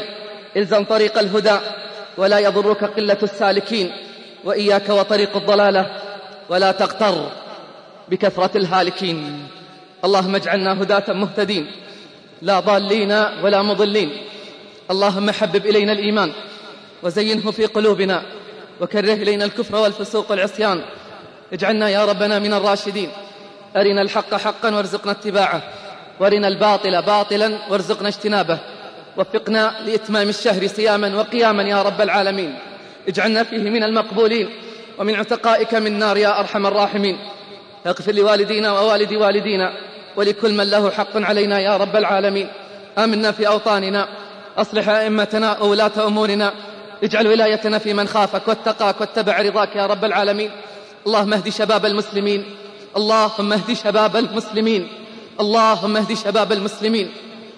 إلزم طريق الهدى ولا يضرك قلة السالكين وإياك وطريق الضلالة ولا تغتر بكثرة الهالكين. اللهم اجعلنا هداة مهتدين لا ضالين ولا مضلين. اللهم حبب إلينا الإيمان وزينه في قلوبنا وكره إلينا الكفر والفسوق والعصيان. اجعلنا يا ربنا من الراشدين. أرنا الحق حقا وارزقنا اتباعه وأرنا الباطل باطلا وارزقنا اجتنابه. وفقنا لإتمام الشهر صياما وقياما يا رب العالمين. اجعلنا فيه من المقبولين ومن عتقائك من نار يا أرحم الراحمين. اغفر لوالدينا ووالد والدينا ولكل من له حق علينا يا رب العالمين. آمنا في أوطاننا. أصلح أئمتنا وولاة أمورنا. اجعل ولايتنا في من خافك واتقاك واتبع رضاك يا رب العالمين. اللهم اهد شباب المسلمين. اللهم اهد شباب المسلمين. اللهم اهد شباب المسلمين.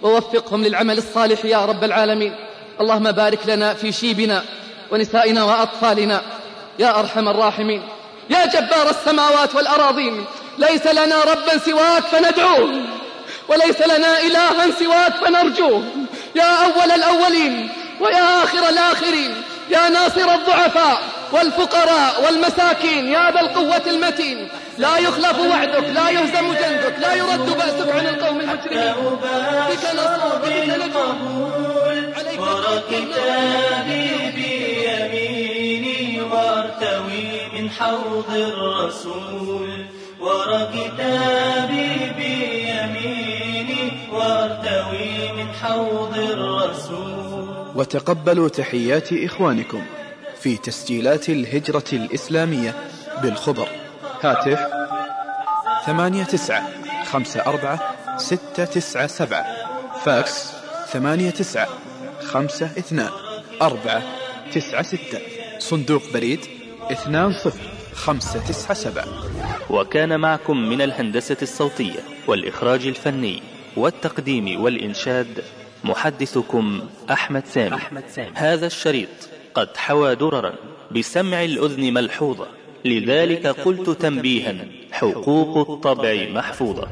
ووفقهم للعمل الصالح يا رب العالمين. اللهم بارك لنا في شيبنا ونسائنا وأطفالنا يا أرحم الراحمين. يا جبار السماوات والأراضين ليس لنا ربا سواك فندعوه وليس لنا إلها سواك فنرجوه يا أول الأولين ويا آخر الآخرين يا ناصر الضعفاء والفقراء والمساكين يا ذا القوة المتين. لا يخلف وعدك لا يهزم جندك لا يرد بأسك عن القوم المجرمين. بك نصر بك القبول ورى كتابي بيميني وأرتوي من حوض الرسول. ورى كتابي بيميني وأرتوي من حوض الرسول. وتقبلوا تحيات إخوانكم في تسجيلات الهجرة الإسلامية بالخبر. هاتف ثمانية تسعة خمسة أربعة ستة تسعة سبعة. فاكس ثمانية تسعة خمسة اثنان أربعة تسعة ستة. صندوق بريد اثنان صفر خمسة تسعة سبعة. وكان معكم من الهندسة الصوتية والإخراج الفني والتقديم والإنشاد محدثكم أحمد سامي, أحمد سامي. هذا الشريط قد حوى دررا بسمع الأذن ملحوظة. لذلك قلت تنبيها. حقوق الطبع محفوظة.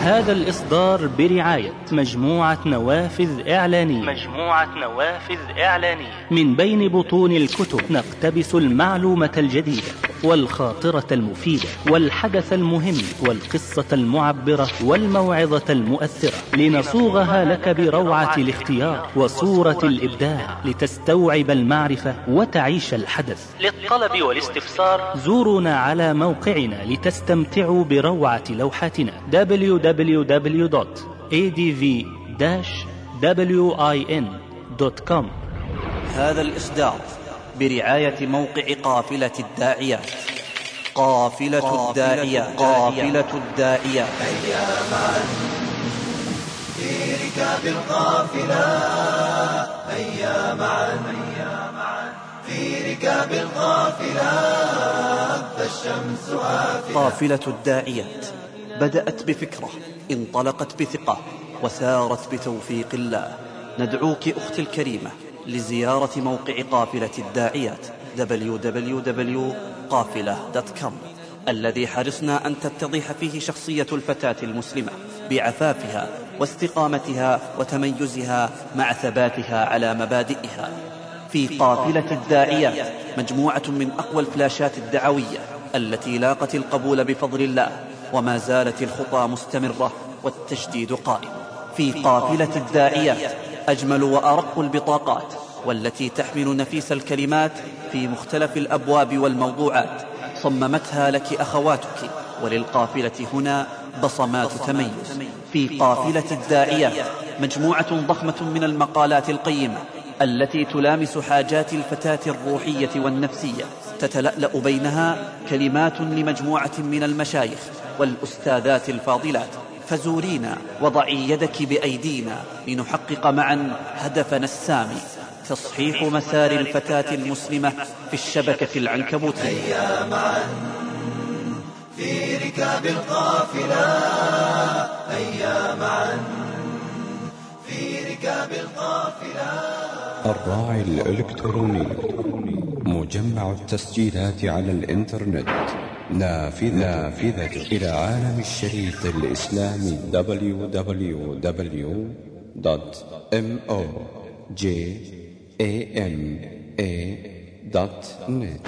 هذا الإصدار برعاية مجموعة نوافذ إعلانية. مجموعة نوافذ إعلانية. من بين بطون الكتب نقتبس المعلومة الجديدة. والخاطرة المفيدة والحدث المهم والقصة المعبرة والموعظة المؤثرة. لنصوغها لك بروعة الاختيار وصورة الإبداع لتستوعب المعرفة وتعيش الحدث. للطلب والاستفسار زورونا على موقعنا لتستمتعوا بروعة لوحاتنا. www.adv-win.com هذا الإصدار برعاية موقع قافلة الداعيات قافلة الداعيات قافلة الداعيات أياما في ركاب القافلة هيا معا في ركاب القافلة فالشمس آفلة قافلة الداعيات بدأت بفكرة. انطلقت بثقة. وسارت بتوفيق الله. ندعوك أختي الكريمة. لزيارة موقع قافلة الداعيات www.قافلة.com الذي حرصنا أن تتضح فيه شخصية الفتاة المسلمة بعفافها واستقامتها وتميزها مع ثباتها على مبادئها. في قافلة الداعيات مجموعة من أقوى الفلاشات الدعوية التي لاقت القبول بفضل الله وما زالت الخطى مستمرة والتجديد قائم. في قافلة الداعيات أجمل وأرق البطاقات والتي تحمل نفيس الكلمات في مختلف الأبواب والموضوعات. صممتها لك أخواتك وللقافلة هنا بصمات تميز. في قافلة الداعيات مجموعة ضخمة من المقالات القيمة التي تلامس حاجات الفتاة الروحية والنفسية. تتلألأ بينها كلمات لمجموعة من المشايخ والأستاذات الفاضلات. فزورينا وضعي يدك بأيدينا لنحقق معا هدفنا السامي. تصحيح مسار الفتاة المسلمة في الشبكة العنكبوتية. هيا معا في ركاب القافلة هيا معا في ركاب القافلة الراعي الإلكتروني. مجمع التسجيلات على الإنترنت. نافذة, نافذة إلى عالم الشريط الإسلامي www.mojama.net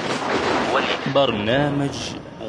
برنامج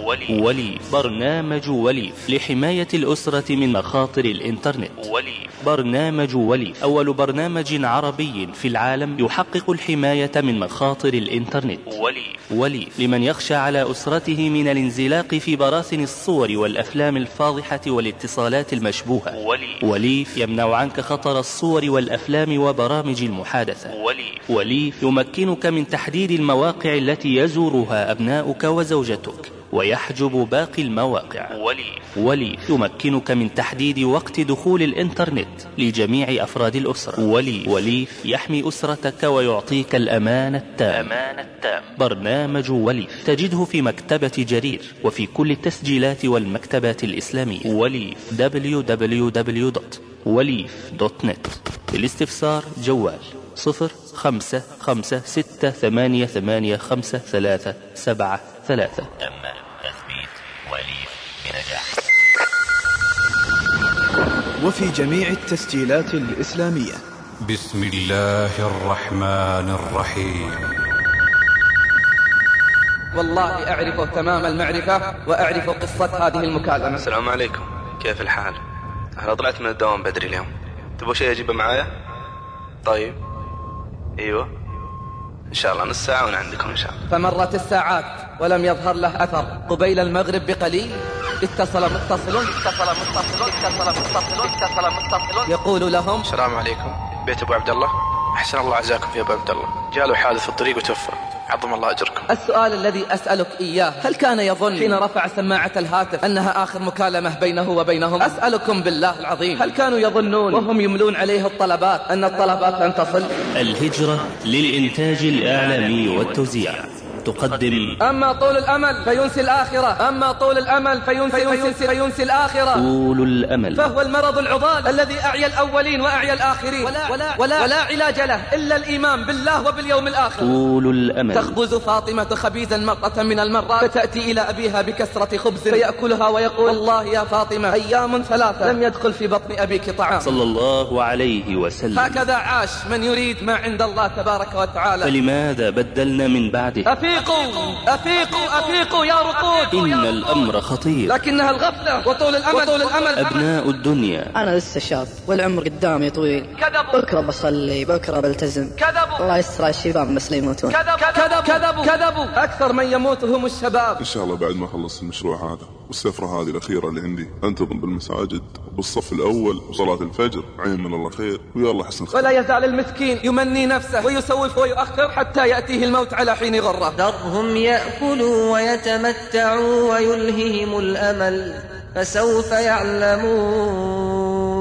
ولي, ولي برنامج ولي لحماية الأسرة من مخاطر الإنترنت. ولي. برنامج ولي أول برنامج عربي في العالم يحقق الحماية من مخاطر الإنترنت. ولي. ولي لمن يخشى على أسرته من الانزلاق في براثن الصور والأفلام الفاضحة والاتصالات المشبوهة. ولي. ولي يمنع عنك خطر الصور والأفلام وبرامج المحادثة. ولي. ولي يمكنك من تحديد المواقع التي يزورها أبناؤك وزوجتك. ويحجب باقي المواقع. وليف وليف يمكنك من تحديد وقت دخول الإنترنت لجميع أفراد الأسرة. وليف وليف يحمي أسرتك ويعطيك الأمان التام. أمان التام. برنامج وليف تجده في مكتبة جرير وفي كل التسجيلات والمكتبات الإسلامية. وليف www.وليف.net للاستفسار جوال صفر خمسة خمسة ستة ثمانية ثمانية خمسة ثلاثة سبعة ثلاثة. تم تثبيت وليف بنجاح. وفي جميع التسجيلات الإسلامية. بسم الله الرحمن الرحيم. والله أعرف تمام المعرفة وأعرف قصة هذه المكالمة. السلام عليكم. كيف الحال؟ أنا طلعت من الدوام بدري اليوم. تبغى شيء أجيبه معايا؟ طيب. أيوه. إن شاء الله نص ساعة وأنا عندكم إن شاء الله. فمرت الساعات. ولم يظهر له أثر. قبيل المغرب بقليل. اتصل متصل. اتصل متصل اتصل متصل اتصل متصل يقول لهم السلام عليكم. بيت أبو عبد الله. أحسن الله عزاكم في أبو عبد الله. جاله حادث في الطريق وتوفى. عظم الله أجركم. السؤال الذي أسألك إياه. هل كان يظن حين رفع سماعة الهاتف أنها آخر مكالمة بينه وبينهم؟ أسألكم بالله العظيم. هل كانوا يظنون وهم يملون عليه الطلبات أن الطلبات لن تصل؟ الهجرة للإنتاج الإعلامي والتوزيع. تقدم. أما طول الأمل فينسي الآخرة. أما طول الأمل فينسي, فينسي, فينسي الآخرة. طول الأمل. فهو المرض العضال الذي أعيا الأولين وأعيا الآخرين. ولا, ولا, ولا, ولا علاج له إلا الإيمان بالله وباليوم الآخر. طول الأمل. تخبز فاطمة خبيزا مرة من المرات. فتأتي إلى أبيها بكسرة خبز. فيأكلها ويقول والله يا فاطمة أيام ثلاثة لم يدخل في بطن أبيك طعام. صلى الله عليه وسلم. هكذا عاش من يريد ما عند الله تبارك وتعالى. فلماذا بدلنا من بعده؟ أفيقوا. أفيقوا أفيقوا يا رقود. إن الأمر خطير. لكنها الغفلة وطول الأمل وطول الأمل أبناء الدنيا. أنا لسه شاب والعمر قدامي طويل. كذبوا. بكرة بصلي بكرة بلتزم. كذبوا. الله يستر على الشباب بس لا يموتون كذبوا كذبوا. كذبوا. أكثر من يموت هم الشباب. إن شاء الله بعد ما أخلص المشروع هذا. والسفرة هذه الأخيرة اللي عندي. أنتظم بالمساجد بالصف الأول وصلاة الفجر. عين من الله خير. ويا الله حسن ولا يزال المسكين يمني نفسه ويسوف ويؤخر حتى يأتيه الموت على حين غرة. ذرهم يأكلوا ويتمتعوا ويلههم الأمل فسوف يعلمون.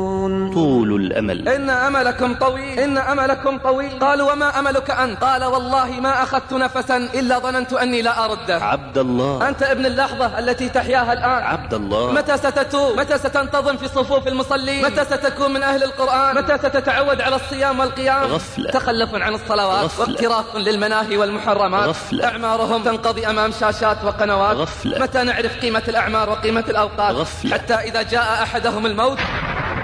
طول الأمل. إن أملكم طويل. إن أملكم طويل. قالوا وما أملك أنت؟ قال والله ما أخذت نفسا إلا ظننت أني لا أرده. عبد الله. أنت ابن اللحظة التي تحياها الآن. عبد الله. متى ستتوب؟ متى ستنتظم في صفوف المصلين؟ متى ستكون من أهل القرآن؟ متى ستتعود على الصيام والقيام؟ غفلة. تخلف عن الصلوات غفلة. واقتراف للمناهي والمحرمات. غفلة. أعمارهم تنقضي أمام شاشات وقنوات. غفلة. متى نعرف قيمة الأعمار وقيمة الأوقات؟ غفلة. حتى إذا جاء أحدهم الموت.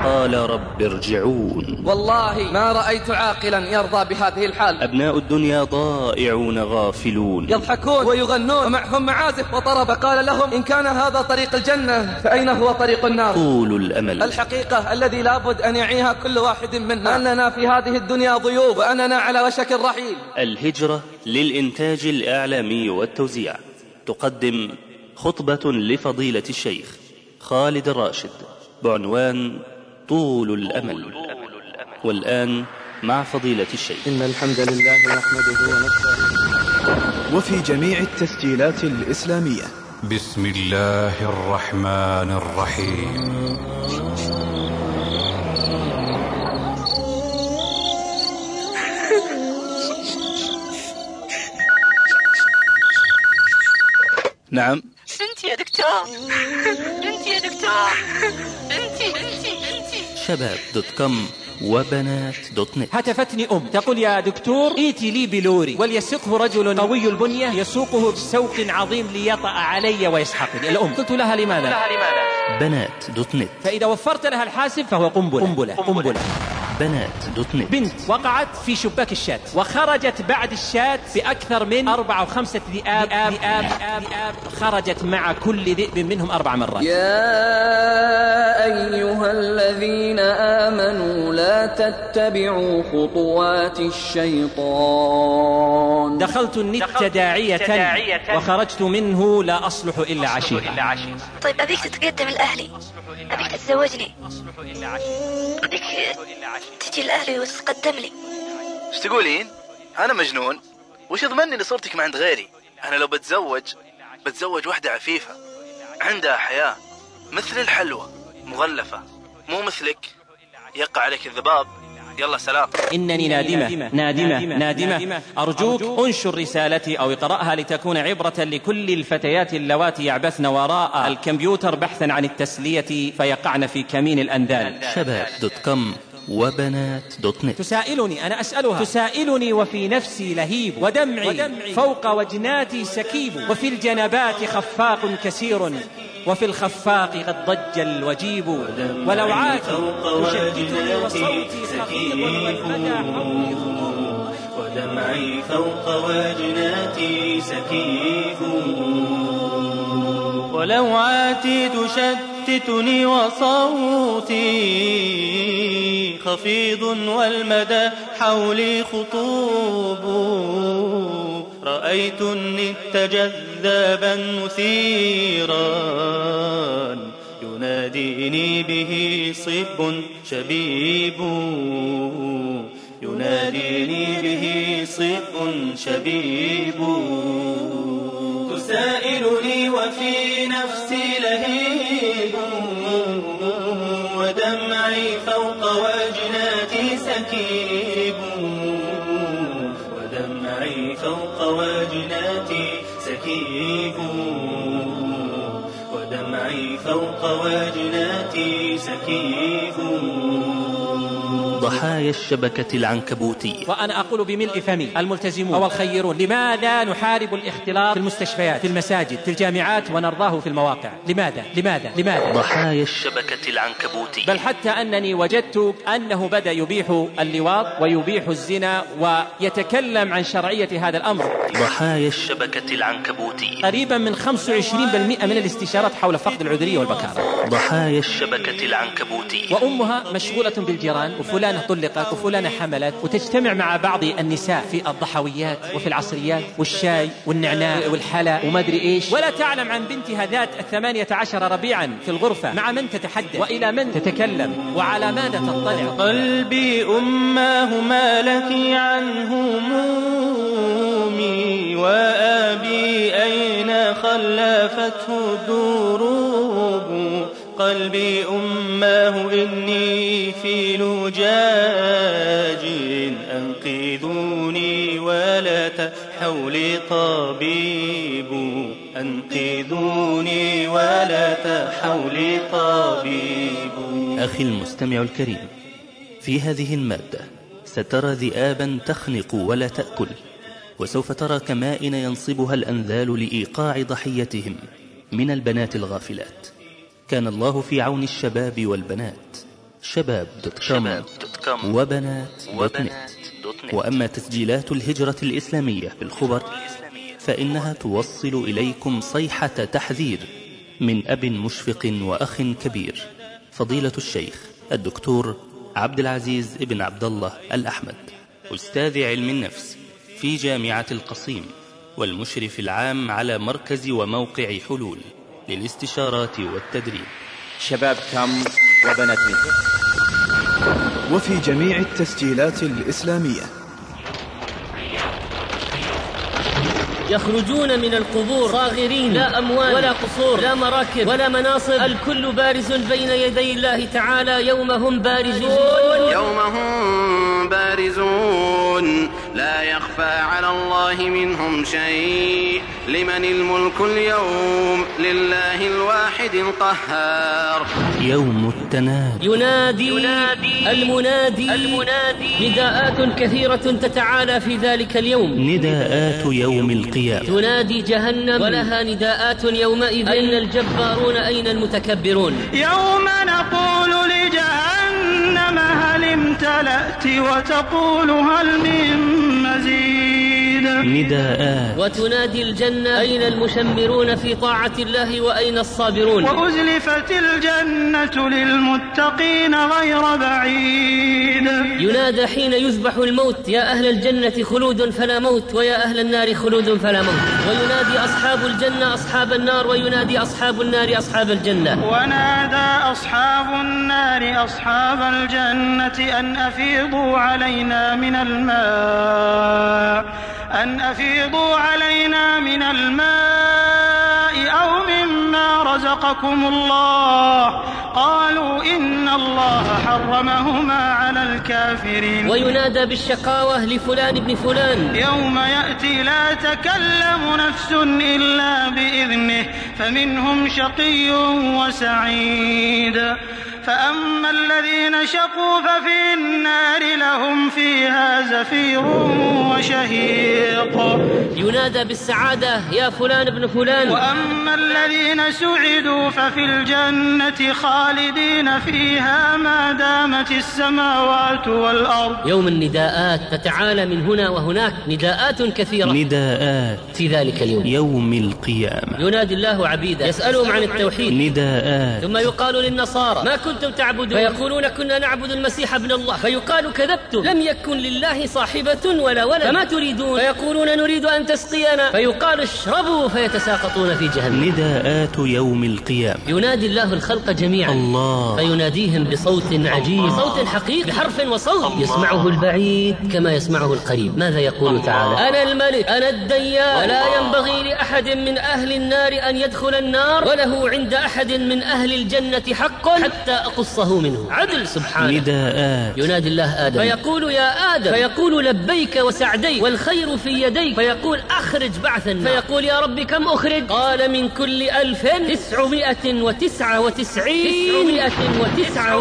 قال رب ارجعون. والله ما رأيت عاقلا يرضى بهذه الحال. أبناء الدنيا ضائعون غافلون. يضحكون ويغنون. ومعهم معازف وطرب. قال لهم إن كان هذا طريق الجنة فأين هو طريق النار؟ طول الأمل. الحقيقة الذي لابد أن يعيها كل واحد منا. أننا في هذه الدنيا ضيوف وأننا على وشك الرحيل الهجرة للإنتاج الإعلامي والتوزيع. تقدم خطبة لفضيلة الشيخ خالد الراشد. بعنوان طول الأمل. والآن مع فضيلة الشيخ. إن الحمد لله نحمده ونستعينه. وفي جميع التسجيلات الإسلامية. بسم الله الرحمن الرحيم. نعم. بنتي يا دكتور. بنتي يا دكتور. بنتي شباب dot com وبنات dot net. هاتفتني أم. تقول يا دكتور ائتي لي ب lorry. وليسقه رجل قوي البنية يسوقه بسوق عظيم ليطأ علي ويسحقني. الأم قلت لها لماذا؟ بنات dot net. فإذا وفرت لها الحاسب فهو قنبلة. قنبلة. قنبلة. بنات dot net بنت وقعت في شباك الشات. وخرجت بعد الشات بأكثر من أربعة أو خمسة ذئاب ذئاب ذئاب. ذئاب. خرجت مع كل ذئب منهم أربع مرات. يا أيها الذين آمنوا لا تتبعوا خطوات الشيطان. دخلت النت داعية. وخرجت منه لا أصلح إلا عشيرا. طيب أبيك تتقدم لأهلي؟ أبيك تتزوجني؟ أبيك تجي لأهلي وتتقدم لي. إيش تقولين؟ أنا مجنون. وش يضمنني ان صورتك ما عند غيري؟ أنا لو بتزوج بتزوج واحدة عفيفة. عندها حياة مثل الحلوى مغلفة مو مثلك. يقع عليك الذباب. يلا سلام. إنني نادمة نادمة نادمة أرجوك انشر رسالتي أو اقرأها لتكون عبرة لكل الفتيات اللواتي يعبثن وراء الكمبيوتر بحثا عن التسلية فيقعن في كمين الأنذال شباب dot com. وبنات dot net تسائلني أنا أسألها. تسائلني وفي نفسي لهيب. ودمعي, ودمعي. فوق وجناتي سكيب. وفي الجنبات خفاق كثير. وفي الخفاق قد ضج الوجيب. ولو عاد تشتتني وصوتي خفيض والمدى حولي ودمعي فوق وجناتي سكيب. ولو عاتي تشتتني وصوتي خفيض والمدى حولي خطوب رأيت النت جذابا مثيرا يناديني به صب شبيب يناديني به صب شبيب تسائلني وفي نفسي لهيب ودمعي فوق وجناتي سكيب. ودمعي فوق وجناتي سكيب. ودمعي فوق وجناتي سكيب. ضحايا الشبكة العنكبوتية. وأنا أقول بملء فمي. الملتزمون. أو الخيرون. لماذا نحارب الاختلاط في المستشفيات في المساجد في الجامعات ونرضاه في المواقع؟ لماذا؟ لماذا؟ لماذا؟ ضحايا الشبكة العنكبوتية. بل حتى أنني وجدت أنه بدأ يبيح اللواط ويبيح الزنا ويتكلم عن شرعية هذا الأمر. ضحايا الشبكة العنكبوتية. قريبا من 25% من الاستشارات حول فقد العذرية والبكارة. ضحايا الشبكة العنكبوتية. وأمها مشغولة بالجيران وفلانة طلقت وفلانة حملت. وتجتمع مع بعض النساء في الضحويات وفي العصريات والشاي والنعناع والحلا وما أدري إيش. ولا تعلم عن بنتها ذات الثمانية عشر ربيعا في الغرفة. مع من تتحدث؟ وإلى من تتكلم؟ وعلى ماذا تطلع؟ قلبي أماه ما لك عن همومي وأبي أين خلفته الدروب قلبي أماه إني في لجاج أنقذوني ولا تحولي طبيب. أنقذوني ولا تحولي طبيب. أخي المستمع الكريم في هذه المادة سترى ذئابا تخنق ولا تأكل وسوف ترى كمائن ينصبها الأنذال لإيقاع ضحيتهم من البنات الغافلات. كان الله في عون الشباب والبنات. شباب dot com وبنات dot net. وأما تسجيلات الهجرة الإسلامية بالخبر فإنها توصل إليكم صيحة تحذير من أب مشفق وأخ كبير. فضيلة الشيخ الدكتور عبد العزيز ابن عبد الله الأحمد أستاذ علم النفس في جامعة القصيم والمشرف العام على مركز وموقع حلول. للاستشارات والتدريب. شباب com وبنات مثل وفي جميع التسجيلات الإسلامية. يخرجون من القبور. صاغرين. لا أموال. ولا قصور. لا مراكب. ولا مناصب. الكل بارز بين يدي الله تعالى. يوم هم بارزون. يوم هم بارزون. لا يخفى على الله منهم شيء. لمن الملك اليوم؟ لله الواحد القهار. يوم التنادي. ينادي, ينادي المنادي. المنادي. نداءات كثيرة تتعالى في ذلك اليوم. نداءات يوم القيامة. تنادي جهنم. ولها نداءات يومئذ. أين الجبارون؟ أين المتكبرون؟ يوم نقول لجهنم هل امتلأت وتقول هل من مزيد؟ نداءات. وتنادي الجنة أين المشمرون في طاعة الله وأين الصابرون؟ وأزلفت الجنة للمتقين غير بعيد. ينادى حين يذبح الموت يا أهل الجنة خلود فلا موت ويا أهل النار خلود فلا موت. وينادي أصحاب الجنة أصحاب النار وينادي أصحاب النار أصحاب الجنة. ونادى أصحاب النار أصحاب الجنة أن أفيضوا علينا من الماء. أن أفيضوا علينا من الماء أو مما رزقكم الله. قالوا إن الله حرمهما على الكافرين. وينادى بالشقاوة لفلان ابن فلان. يوم يأتي لا تكلم نفس إلا بإذنه فمنهم شقي وسعيد. فأما الذين شقوا ففي النار لهم فيها زفير وشهيق. ينادى بالسعادة يا فلان ابن فلان. وأما الذين سعدوا ففي الجنة خالدين فيها ما دامت السماوات والأرض. يوم النداءات تتعالى من هنا وهناك نداءات كثيرة. نداءات في ذلك اليوم. يوم القيامة. ينادي الله عبيده يسألهم عن التوحيد. نداءات. ثم يقال للنصارى ما كنتم تعبدون. فيقولون كنا نعبد المسيح ابن الله. فيقال كذبتم. لم يكن لله صاحبة ولا ولد. فما تريدون؟ فيقولون نريد أن تسقينا. فيقال اشربوا فيتساقطون في جهنم. نداءات يوم القيامة. ينادي الله الخلق جميعا. الله. فيناديهم بصوت عجيب. صوت حقيقي. بحرف وصوت. يسمعه البعيد كما يسمعه القريب. ماذا يقول تعالى؟ أنا الملك. أنا الديان ولا ينبغي لأحد من أهل النار أن يدخل النار. وله عند أحد من أهل الجنة حق حتى أقصه منه. عدل سبحانه. نداءات. ينادي الله آدم. فيقول يا آدم. فيقول لبيك وسعديك. والخير في يديك. فيقول أخرج بعث النار. فيقول يا رب كم أخرج؟ قال من كل ألف تسعمائة وتسعة وتسعين. تسعمائة وتسعة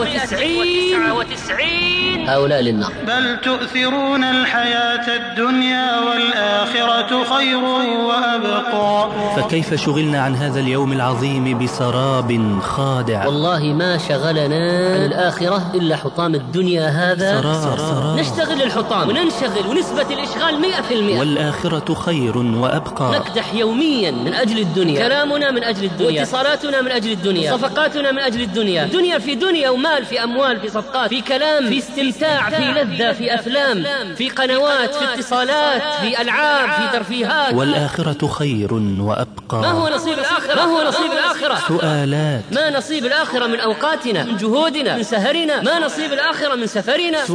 وتسعين. هؤلاء للنار. بل تؤثرون الحياة الدنيا والآخرة خير وأبقى. فكيف شغلنا عن هذا اليوم العظيم بسراب خادع؟ والله ما شغلنا عن الآخرة إلا حطام الدنيا هذا. سراب. سراب. نشتغل الحطام وننشغل ونسبة الإشغال مئة في المئة. والآخرة خير وأبقى. نكدح يوميا من أجل الدنيا. كلامنا من أجل الدنيا. واتصالاتنا من أجل الدنيا. صفقاتنا من أجل الدنيا. دنيا في دنيا ومال في أموال في صفقات. في كلام في استمتاع في لذة في أفلام في قنوات في اتصالات في ألعاب في ترفيهات. والآخرة خير وأبقى. ما هو نصيب الآخرة؟ ما هو نصيب الآخرة؟ سؤالات. ما نصيب الآخرة من أوقاتنا؟ من جهودنا من سهرنا ما نصيب الآخرة من سفرنا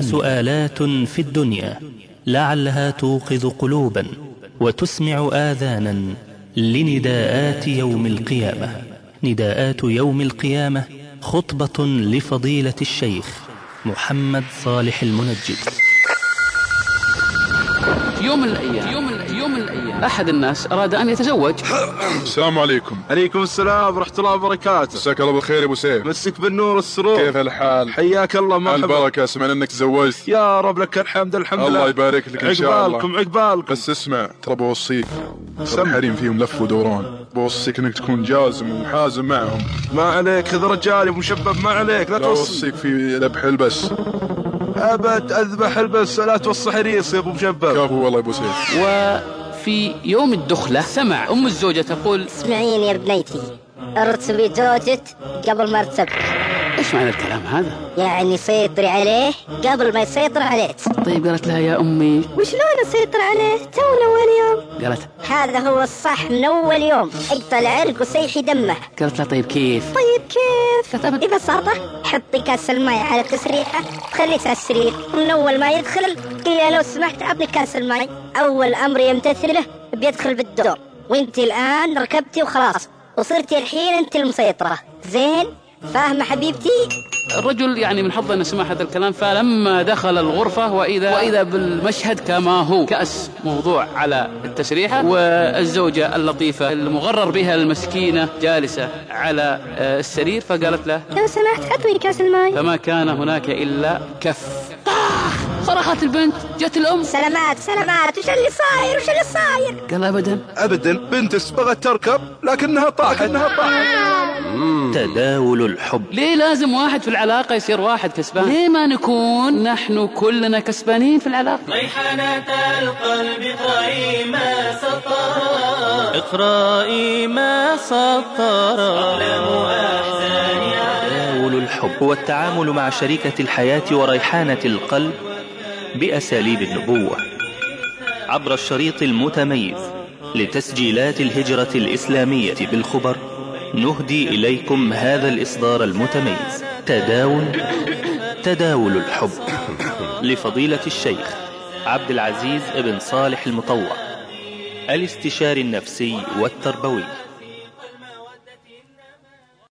سؤالات في الدنيا لعلها توقظ قلوبا وتسمع آذانا لنداءات يوم القيامة نداءات يوم القيامة خطبة لفضيلة الشيخ محمد صالح المنجد الأيام يوم الأيام أحد الناس أراد أن يتزوج. السلام عليكم. عليكم السلام ورحمة الله وبركاته. مساك الله بالخير يا أبو سيف. مسك بالنور والسرور. كيف الحال؟ حياك الله مرحبا. البركة سمعنا إنك تزوجت. يا رب لك الحمد الحمد لله. الله يبارك لك إن شاء الله. عقبالكم عقبالكم. بس اسمع ترى بوصيك ترى الحريم فيهم لف ودوران بوصيك إنك تكون جازم ومحازم معهم. ما عليك هذا رجالي ومشبب ما عليك. لا لا توصي. اوصيك في ذبح البس أبد أذبح البس لا توصي حريص يا أبو مشبب. كفو والله يا أبو سيف. وفي يوم الدخلة. سمع. أم الزوجة تقول اسمعيني يا بنيتي. ارتبي زوجك قبل ما ارتب. إيش معنى الكلام هذا؟ يعني سيطري عليه قبل ما يسيطر عليك. طيب قالت لها يا أمي. وشلون أسيطر عليه؟ تونا اول يوم. قالت هذا هو الصح من أول يوم. اقطع العرق وسيحي دمه. قالت لها طيب كيف؟ طيب كيف؟ ببساطة حطي كاس الماء على التسريحة خليه على السرير من أول ما يدخل قلي لو سمحت أعطني كاس الماء. أول أمر يمتثله بيدخل بالدور. وأنت الآن ركبتي وخلاص. وصرتي الحين أنت المسيطرة. زين؟ فاهمة حبيبتي؟ الرجل يعني من حظه انه سمع هذا الكلام فلما دخل الغرفة وإذا وإذا بالمشهد كما هو كأس موضوع على التسريحة والزوجة اللطيفة المغرر بها المسكينة جالسة على آه، السرير فقالت له لو سمحت عطني كأس الماء. فما كان هناك إلا كف. طاخ! صرخت البنت جت الأم. سلامات سلامات. وش اللي صاير؟ وش اللي صاير؟ قال أبدا. ابدا بنت بغت تركب لكنها طاحت. لكنها طاحت. تداول الحب. ليه لازم واحد في العلاقة يصير واحد كسبان؟ ليه ما نكون نحن كلنا كسبانين في العلاقة؟ ريحانة القلب اقرأي ما سطر. اقرأي ما سطر. أقلام أحزاني تداول الحب هو التعامل مع شريكة الحياة وريحانة القلب. بأساليب النبوة عبر الشريط المتميز لتسجيلات الهجرة الإسلامية بالخبر نهدي إليكم هذا الإصدار المتميز. تداول تداول الحب. لفضيلة الشيخ عبد العزيز بن صالح المطوع الاستشاري النفسي والتربوي.